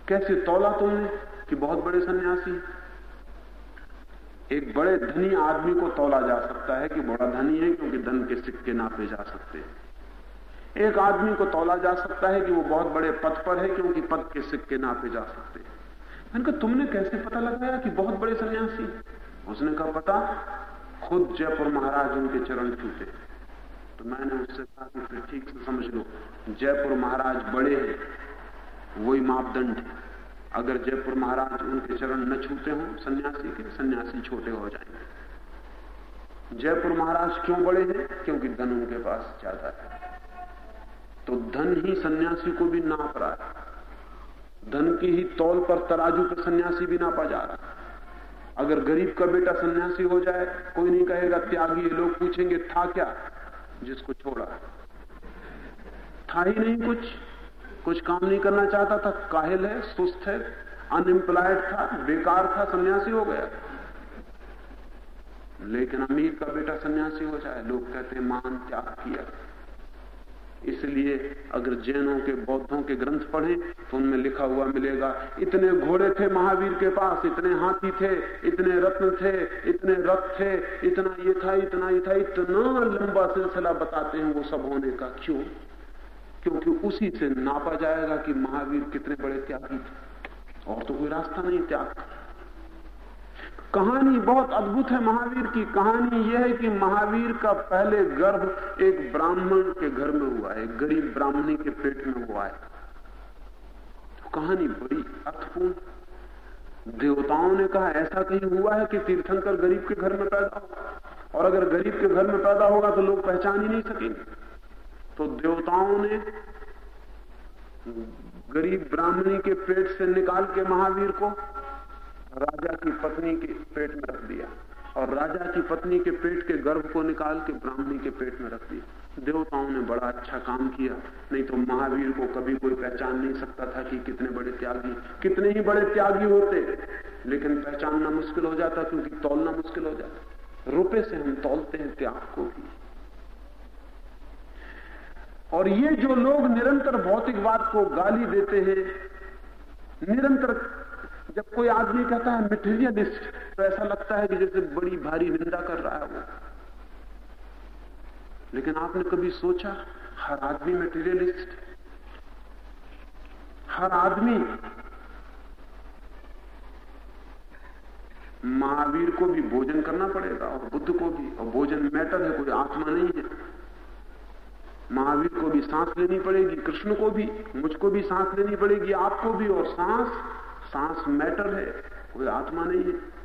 Speaker 1: कैसे तोला तुमने कि बहुत बड़े सन्यासी एक बड़े धनी आदमी को तोला जा सकता है कि बड़ा धनी है, क्योंकि धन के सिक्के नापे जा सकते हैं। एक आदमी को तोला जा सकता है कि वो बहुत बड़े पद पर है, क्योंकि पद के सिक्के नापे जा सकते हैं। मैंने कहा, तुमने कैसे पता लगाया कि बहुत बड़े सन्यासी उसने कहा, पता, खुद जयपुर महाराज उनके चरण छूते तो मैंने उससे कहा कि फिर ठीक से समझ लो, जयपुर महाराज बड़े हैं। वही मापदंड अगर जयपुर महाराज उनके चरण न छूते हो, सन्यासी के सन्यासी छोटे हो जाएँगे। जयपुर महाराज क्यों बड़े हैं? क्योंकि धन उनके पास ज़्यादा है। तो धन ही सन्यासी को भी नाप रहा है। धन की ही तौल पर तराजू पर सन्यासी भी नापा जा रहा है। अगर गरीब का बेटा सन्यासी हो जाए, कोई नहीं कहेगा त्यागी लोग पूछेंगे, था क्या? जिसको छोड़ा। था ही नहीं कुछ। कुछ काम नहीं करना चाहता था, काहिल है, सुस्त है अनएम्प्लॉयड था, बेकार था, सन्यासी हो गया। लेकिन अमीर का बेटा सन्यासी हो जाए, लोग कहते मान त्याग किया। इसलिए अगर जैनों के, बौद्धों के ग्रंथ पढ़े तो उनमें लिखा हुआ मिलेगा, इतने घोड़े थे महावीर के पास, इतने हाथी थे, इतने रत्न थे, इतने रथ थे, इतना ये था, इतना ये था। इतना लंबा सिलसिला बताते हैं वो सब होने का क्यों? क्योंकि उसी से नापा जाएगा कि महावीर कितने बड़े त्यागी थे। और तो कोई रास्ता नहीं त्याग। कहानी बहुत अद्भुत है महावीर की। कहानी यह है कि महावीर का पहले गर्भ एक ब्राह्मण के घर में हुआ है गरीब ब्राह्मणी के पेट में हुआ है। तो कहानी बड़ी अर्थपूर्ण देवताओं ने कहा, ऐसा कहीं हुआ है कि तीर्थंकर गरीब के घर में पैदा हो और अगर गरीब के घर में पैदा होगा तो लोग पहचान ही नहीं सकेंगे। तो देवताओं ने गरीब ब्राह्मणी के पेट से निकाल के महावीर को राजा की पत्नी के पेट में रख दिया और राजा की पत्नी के पेट के गर्भ को निकाल के ब्राह्मणी के पेट में रख दिया। देवताओं ने बड़ा अच्छा काम किया। नहीं तो महावीर को कभी कोई पहचान नहीं सकता था कि कितने बड़े त्यागी, कितने ही बड़े त्यागी होते, लेकिन पहचानना मुश्किल हो जाता क्योंकि तोलना मुश्किल हो जाता। रुपए से हम तोलते हैं त्याग को भी। और ये जो लोग निरंतर भौतिकवाद को गाली देते हैं, निरंतर जब कोई आदमी कहता है मटेरियलिस्ट तो ऐसा लगता है कि जैसे बड़ी भारी निंदा कर रहा है वो। लेकिन आपने कभी सोचा, हर आदमी मटेरियलिस्ट हर आदमी महावीर को भी भोजन करना पड़ेगा और बुद्ध को भी। और भोजन मैटर है, कोई आत्मा नहीं है। महावीर को भी सांस लेनी पड़ेगी, कृष्ण को भी, मुझको भी सांस लेनी पड़ेगी, आपको भी, और सांस सांस मैटर है, कोई आत्मा नहीं है।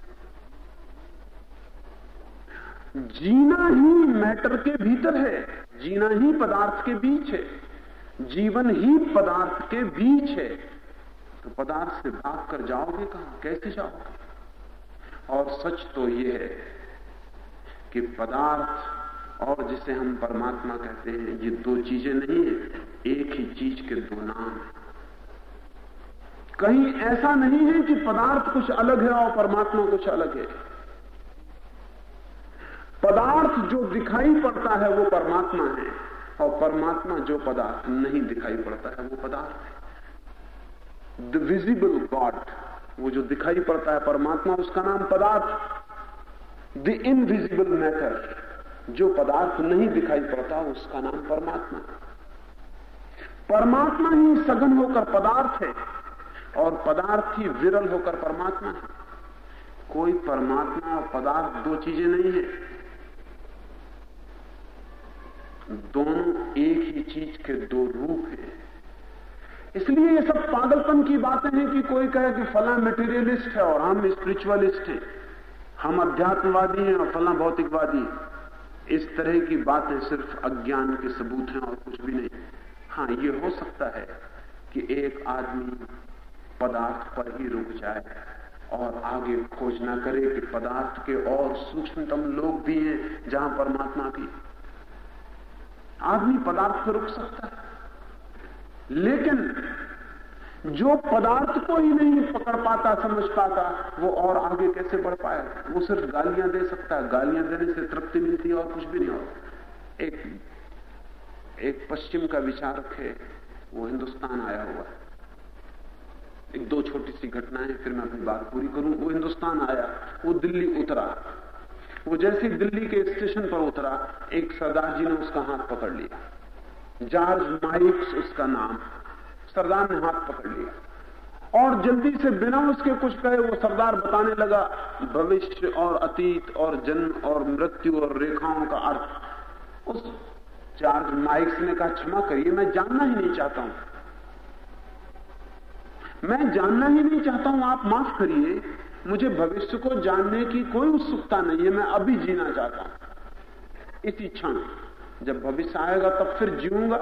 Speaker 1: जीना ही मैटर के भीतर है, जीना ही पदार्थ के बीच है, जीवन ही पदार्थ के बीच है। तो पदार्थ से भाग कर जाओगे कहा, कैसे जाओगे? और सच तो यह है कि पदार्थ और जिसे हम परमात्मा कहते हैं, ये दो चीज़ें नहीं है, एक ही चीज़ के दो नाम कहीं ऐसा नहीं है कि पदार्थ कुछ अलग है और परमात्मा कुछ अलग है। पदार्थ जो दिखाई पड़ता है, वो परमात्मा है, और परमात्मा जो पदार्थ नहीं दिखाई पड़ता है, वो पदार्थ है। द विजिबल गॉड वो जो दिखाई पड़ता है परमात्मा, उसका नाम पदार्थ। द इनविजिबल मैटर जो पदार्थ नहीं दिखाई पड़ता उसका नाम परमात्मा। परमात्मा ही सघन होकर पदार्थ है और पदार्थ ही विरल होकर परमात्मा है। कोई परमात्मा और पदार्थ दो चीज़ें नहीं है। दोनों एक ही चीज़ के दो रूप हैं। इसलिए ये सब पागलपन की बातें हैं कि कोई कहे कि फला मटेरियलिस्ट है और हम स्पिरिचुअलिस्ट हैं। हम अध्यात्मवादी हैं और फला भौतिकवादी इस तरह की बातें सिर्फ़ अज्ञान के सबूत हैं और कुछ भी नहीं। हाँ ये हो सकता है कि एक आदमी पदार्थ पर ही रुक जाए और आगे खोज ना करे कि पदार्थ के और सूक्ष्मतम लोग भी हैं जहाँ परमात्मा भी। आदमी पदार्थ पर रुक सकता है, लेकिन जो पदार्थ को ही नहीं पकड़ पाता, समझ पाता, वो और आगे कैसे बढ़ पाए? वो सिर्फ़ गालियाँ दे सकता है। गालियाँ देने से तृप्ति मिलती है और कुछ भी नहीं होता। एक एक पश्चिम का विचारक है वो हिंदुस्तान आया हुआ है। एक दो छोटी सी घटनाएँ फिर मैं अपनी बात पूरी करूँ। वो हिंदुस्तान आया, वो दिल्ली उतरा। वो जैसे दिल्ली के स्टेशन पर उतरा, एक सरदार जी ने उसका हाथ पकड़ लिया। जॉर्ज माइक्स उसका नाम। सरदार ने हाथ पकड़ लिया। और जल्दी से बिना उसके कुछ कहे, वो सरदार बताने लगा, भविष्य और अतीत और जन्म और मृत्यु और रेखाओं का अर्थ। उस जॉर्ज माइक्स ने कहा, क्षमा करिए, मैं जानना ही नहीं चाहता हूँ। मैं जानना ही नहीं चाहता हूँ, आप माफ़ करिए, मुझे भविष्य को जानने की कोई उत्सुकता नहीं है, मैं अभी जीना चाहता हूँ। इसी क्षण जब भविष्य आएगा, तब फिर जीऊँगा।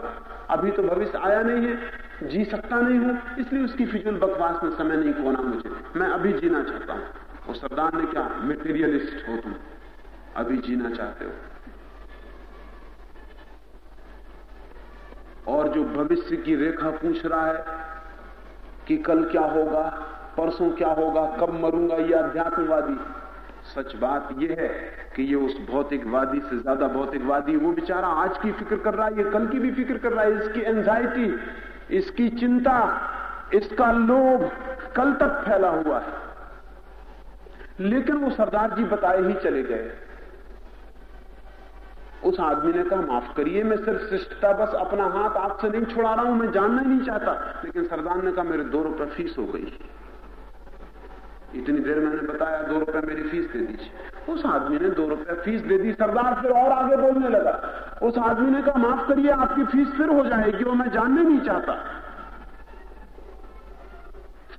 Speaker 1: अभी तो भविष्य आया नहीं है। जी सकता नहीं हूँ, इसलिए उसकी फिजुल बकवास में समय नहीं खोना मुझे। मैं अभी जीना चाहता हूँ। वो सरदार ने क्या मेटीरियलिस्ट हो तुम। अभी जीना चाहते हो। और जो भविष्य की रेखा पूछ रहा है कि कल क्या होगा, परसों क्या होगा, कब मरूँगा, ये अध्यात्मवादी। सच बात यह है कि ये उस भौतिकवादी से ज़्यादा भौतिकवादी, वो बेचारा आज की फ़िक्र कर रहा है, ये कल की भी फ़िक्र कर रहा है, इसकी एंजाइटी इसकी चिंता, इसका लोभ कल तक फैला हुआ है। लेकिन वो सरदार जी बताए ही चले गए। उस आदमी ने कहा, माफ़ करिए, मैं सिर्फ़ शिष्टता, बस अपना हाथ आपसे नहीं छुड़ा रहा हूँ, मैं जानना ही नहीं चाहता। लेकिन सरदार ने कहा, मेरे दो रुपये फ़ीस हो गई। इतनी देर मैंने बताया, दो रुपए मेरी फ़ीस दे दीजिए। उस आदमी ने दो रुपए फ़ीस दे दी, सरदार फिर और आगे बोलने लगा। उस आदमी ने कहा, माफ़ करिए, आपकी फ़ीस फिर हो जाएगी वो मैं जानने नहीं चाहता।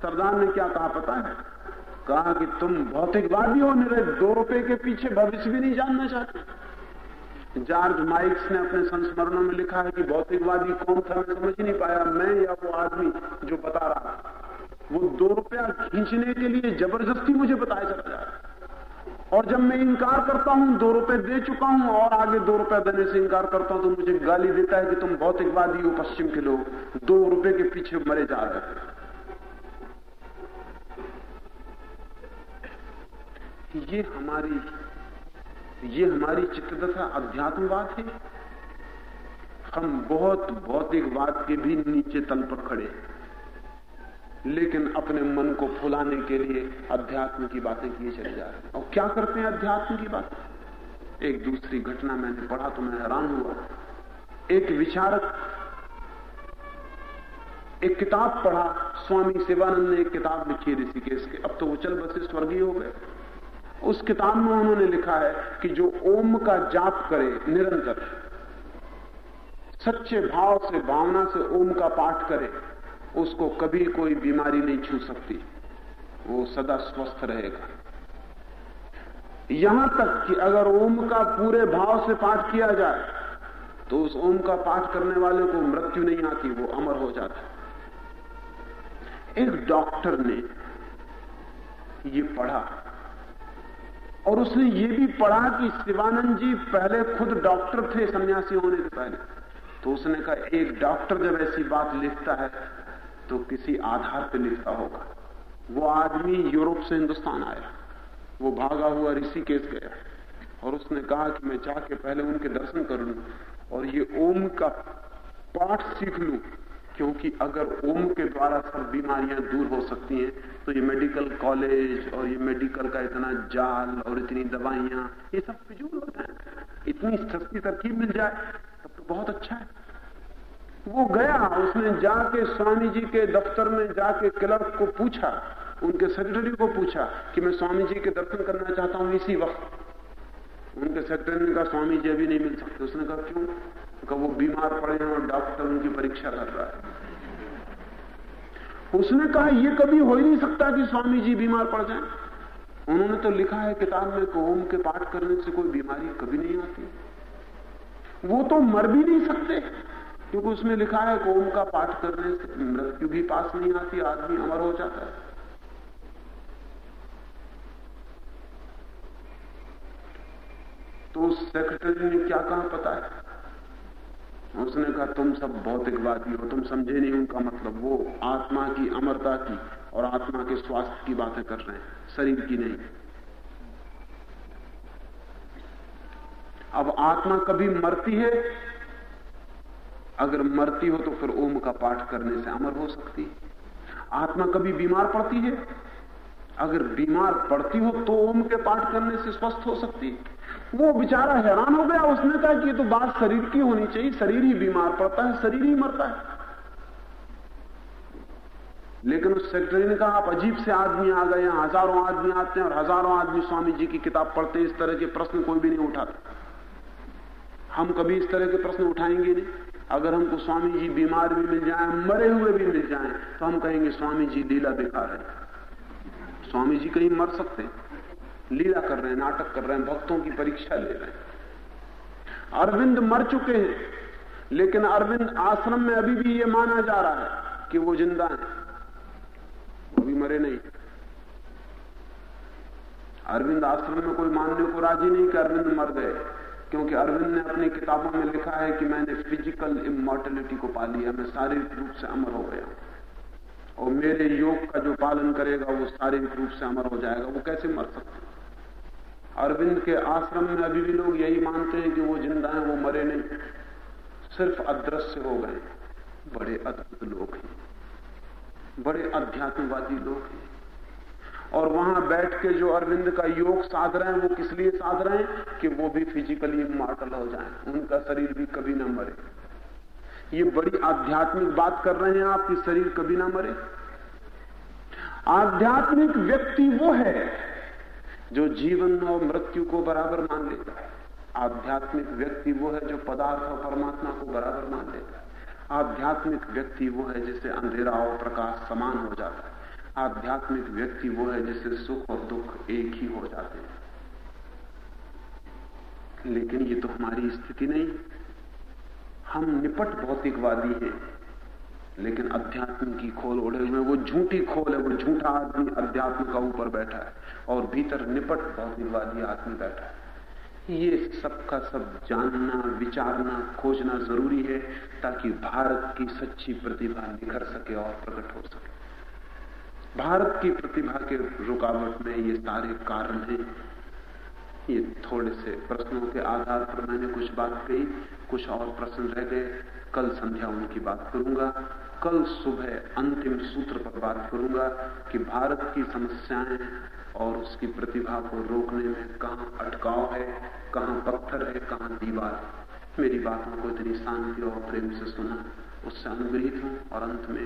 Speaker 1: सरदार ने क्या कहा पता है? कहा कि तुम भौतिकवादी हो, मेरे दो रुपए के पीछे भविष्य भी नहीं जानना चाहते। जॉर्ज माइक्स ने अपने संस्मरणों में लिखा है कि भौतिकवादी कौन था, मैं समझ नहीं पाया। मैं या वो आदमी जो बता रहा वो दो रुपया खींचने के लिए ज़बरदस्ती मुझे बताया चला जा रहा और जब मैं इंकार करता हूँ, दो रुपए दे चुका हूँ, और आगे दो रुपए देने से इंकार करता हूँ तो मुझे गाली देता है कि तुम भौतिकवादी हो, पश्चिम के लोग। दो रुपए के पीछे मरे जा रहे हैं। ये हमारी ये हमारी चित्तदशा अध्यात्मवाद है। हम बहुत भौतिकवाद के भी नीचे तल पर खड़े लेकिन अपने मन को फुलाने के लिए अध्यात्म की बातें किए चले जा रहे हैं। और क्या करते हैं अध्यात्म की बात? एक दूसरी घटना मैंने पढ़ा तो मैं हैरान हुआ। एक विचारक एक किताब पढ़ा, स्वामी शिवानंद ने एक किताब लिखी ऋषिकेश के। अब तो वो चल बसे स्वर्गीय हो गए। उस किताब में उन्होंने लिखा है कि जो ओम का जाप करे निरंतर, सच्चे भाव से, भावना से ओम का पाठ करे उसको कभी कोई बीमारी नहीं छू सकती। वो सदा स्वस्थ रहेगा। यहाँ तक कि अगर ओम का पूरे भाव से पाठ किया जाए तो उस ओम का पाठ करने वाले को मृत्यु नहीं आती, वो अमर हो जाता। एक डॉक्टर ने ये पढ़ा, और उसने ये भी पढ़ा कि शिवानंद जी पहले खुद डॉक्टर थे सन्यासी होने से पहले। तो उसने कहा, एक डॉक्टर जब ऐसी बात लिखता है तो किसी आधार पर लिखता होगा। वो आदमी यूरोप से हिंदुस्तान आया। वो भागा हुआ ऋषिकेश गया। और उसने कहा कि मैं जाके पहले उनके दर्शन कर लू और ये ओम का पाठ सीख लू, क्योंकि अगर ओम के द्वारा सब बीमारियाँ दूर हो सकती हैं तो ये मेडिकल कॉलेज और ये मेडिकल का इतना जाल और इतनी दवाइयाँ, ये सब फिजूल होता है। इतनी सस्ती तरकीब मिल जाए, तब तो बहुत अच्छा है। वो गया, उसने जाके स्वामी जी के दफ्तर में जाके क्लर्क को पूछा, उनके सेक्रेटरी को पूछा कि मैं स्वामी जी के दर्शन करना चाहता हूँ इसी वक्त। उनके सेक्रेटरी ने कहा, स्वामी जी अभी नहीं मिल सकते। उसने कहा, क्यों? कहा वो बीमार पड़े हैं और डॉक्टर उनकी परीक्षा कर रहा है। उसने कहा, ये कभी हो ही नहीं सकता कि स्वामी जी बीमार पड़ जाए। उन्होंने तो लिखा है किताब में कि ओम के पाठ करने से कोई बीमारी कभी नहीं आती। वो तो मर भी नहीं सकते। क्योंकि उसमें लिखा है ओम का पाठ करने से मृत्यु भी पास नहीं आती आदमी अमर हो जाता है। तो उस सेक्रेटरी ने क्या कहा पता है? उसने कहा, तुम सब भौतिकवादी हो, तुम समझे नहीं उनका मतलब। वो आत्मा की अमरता की और आत्मा के स्वास्थ्य की बातें कर रहे हैं, शरीर की नहीं। अब आत्मा कभी मरती है अगर मरती हो तो फिर ओम का पाठ करने से अमर हो सकती है। आत्मा कभी बीमार पड़ती है? अगर बीमार पड़ती हो तो ओम के पाठ करने से स्वस्थ हो सकती है। वो बेचारा हैरान हो गया, उसने कहा कि ये तो बात शरीर की होनी चाहिए, शरीर ही बीमार पड़ता है, शरीर ही मरता है। लेकिन उस सेक्रेटरी ने कहा, आप अजीब से आदमी आ गए हैं, हज़ारों आदमी आते हैं और हज़ारों आदमी स्वामी जी की किताब पढ़ते हैं, इस तरह के प्रश्न कोई भी नहीं उठाता। हम कभी इस तरह के प्रश्न उठाएँगे नहीं। अगर हमको स्वामी जी बीमार भी मिल जाए, मरे हुए भी मिल जाए तो हम कहेंगे स्वामी जी लीला दिखा रहे स्वामी जी कहीं मर सकते लीला कर रहे हैं, नाटक कर रहे हैं, भक्तों की परीक्षा ले रहे हैं। अरविंद मर चुके हैं, लेकिन अरविंद आश्रम में अभी भी ये माना जा रहा है कि वो ज़िंदा है। वो भी मरे नहीं। अरविंद आश्रम में कोई मानने को राज़ी नहीं कि अरविंद मर गए। क्योंकि अरविंद ने अपनी किताबों में लिखा है कि मैंने फ़िज़िकल इमोर्टेलिटी को पा लिया, मैं शारीरिक रूप से अमर हो गया। और मेरे योग का जो पालन करेगा, वो शारीरिक रूप से अमर हो जाएगा, वो कैसे मर सकते अरविंद के आश्रम में अभी भी लोग यही मानते हैं कि वो ज़िंदा है, वो मरे नहीं। सिर्फ़ अदृश्य हो गए। बड़े अद्भुत लोग हैं। बड़े अध्यात्मवादी लोग हैं। और वहाँ बैठ के जो अरविंद का योग साध रहे हैं, वो किस लिए साध रहे हैं? कि वो भी फिजिकली मॉर्टल हो जाए। उनका शरीर भी कभी ना मरे। ये बड़ी आध्यात्मिक बात कर रहे हैं आपकी शरीर कभी ना मरे। आध्यात्मिक व्यक्ति वो है जो जीवन और मृत्यु को बराबर मान लेता है। आध्यात्मिक व्यक्ति वो है जो पदार्थ और परमात्मा को बराबर मान लेता है। आध्यात्मिक व्यक्ति वो है जिसे अंधेरा और प्रकाश समान हो जाता है। आध्यात्मिक व्यक्ति वो है जिससे सुख और दुख एक ही हो जाते हैं। लेकिन ये तो हमारी स्थिति नहीं। हम निपट भौतिकवादी हैं, लेकिन अध्यात्म की खोल ओढ़े हुए वो झूठी खोल है, वो झूठा आदमी अध्यात्म का ऊपर बैठा है और भीतर निपट भौतिकवादी आदमी बैठा है। ये सब का सब जानना, विचारना, खोजना ज़रूरी है ताकि भारत की सच्ची प्रतिभा निखर सके और प्रकट हो सके। भारत की प्रतिभा के रुकावट में ये सारे कारण हैं। ये थोड़े से प्रश्नों के आधार पर मैंने कुछ बात कही, कुछ और प्रश्न रह गए। कल संध्या उनकी बात करूँगा। कल सुबह अंतिम सूत्र पर बात करूँगा कि भारत की समस्याएँ और उसकी प्रतिभा को रोकने में कहा अटकाव है, कहाँ पत्थर है, कहाँ दीवार मेरी बातों को इतनी शांति और प्रेम से सुना, उससे अनुग्रहित हूँ और अंत में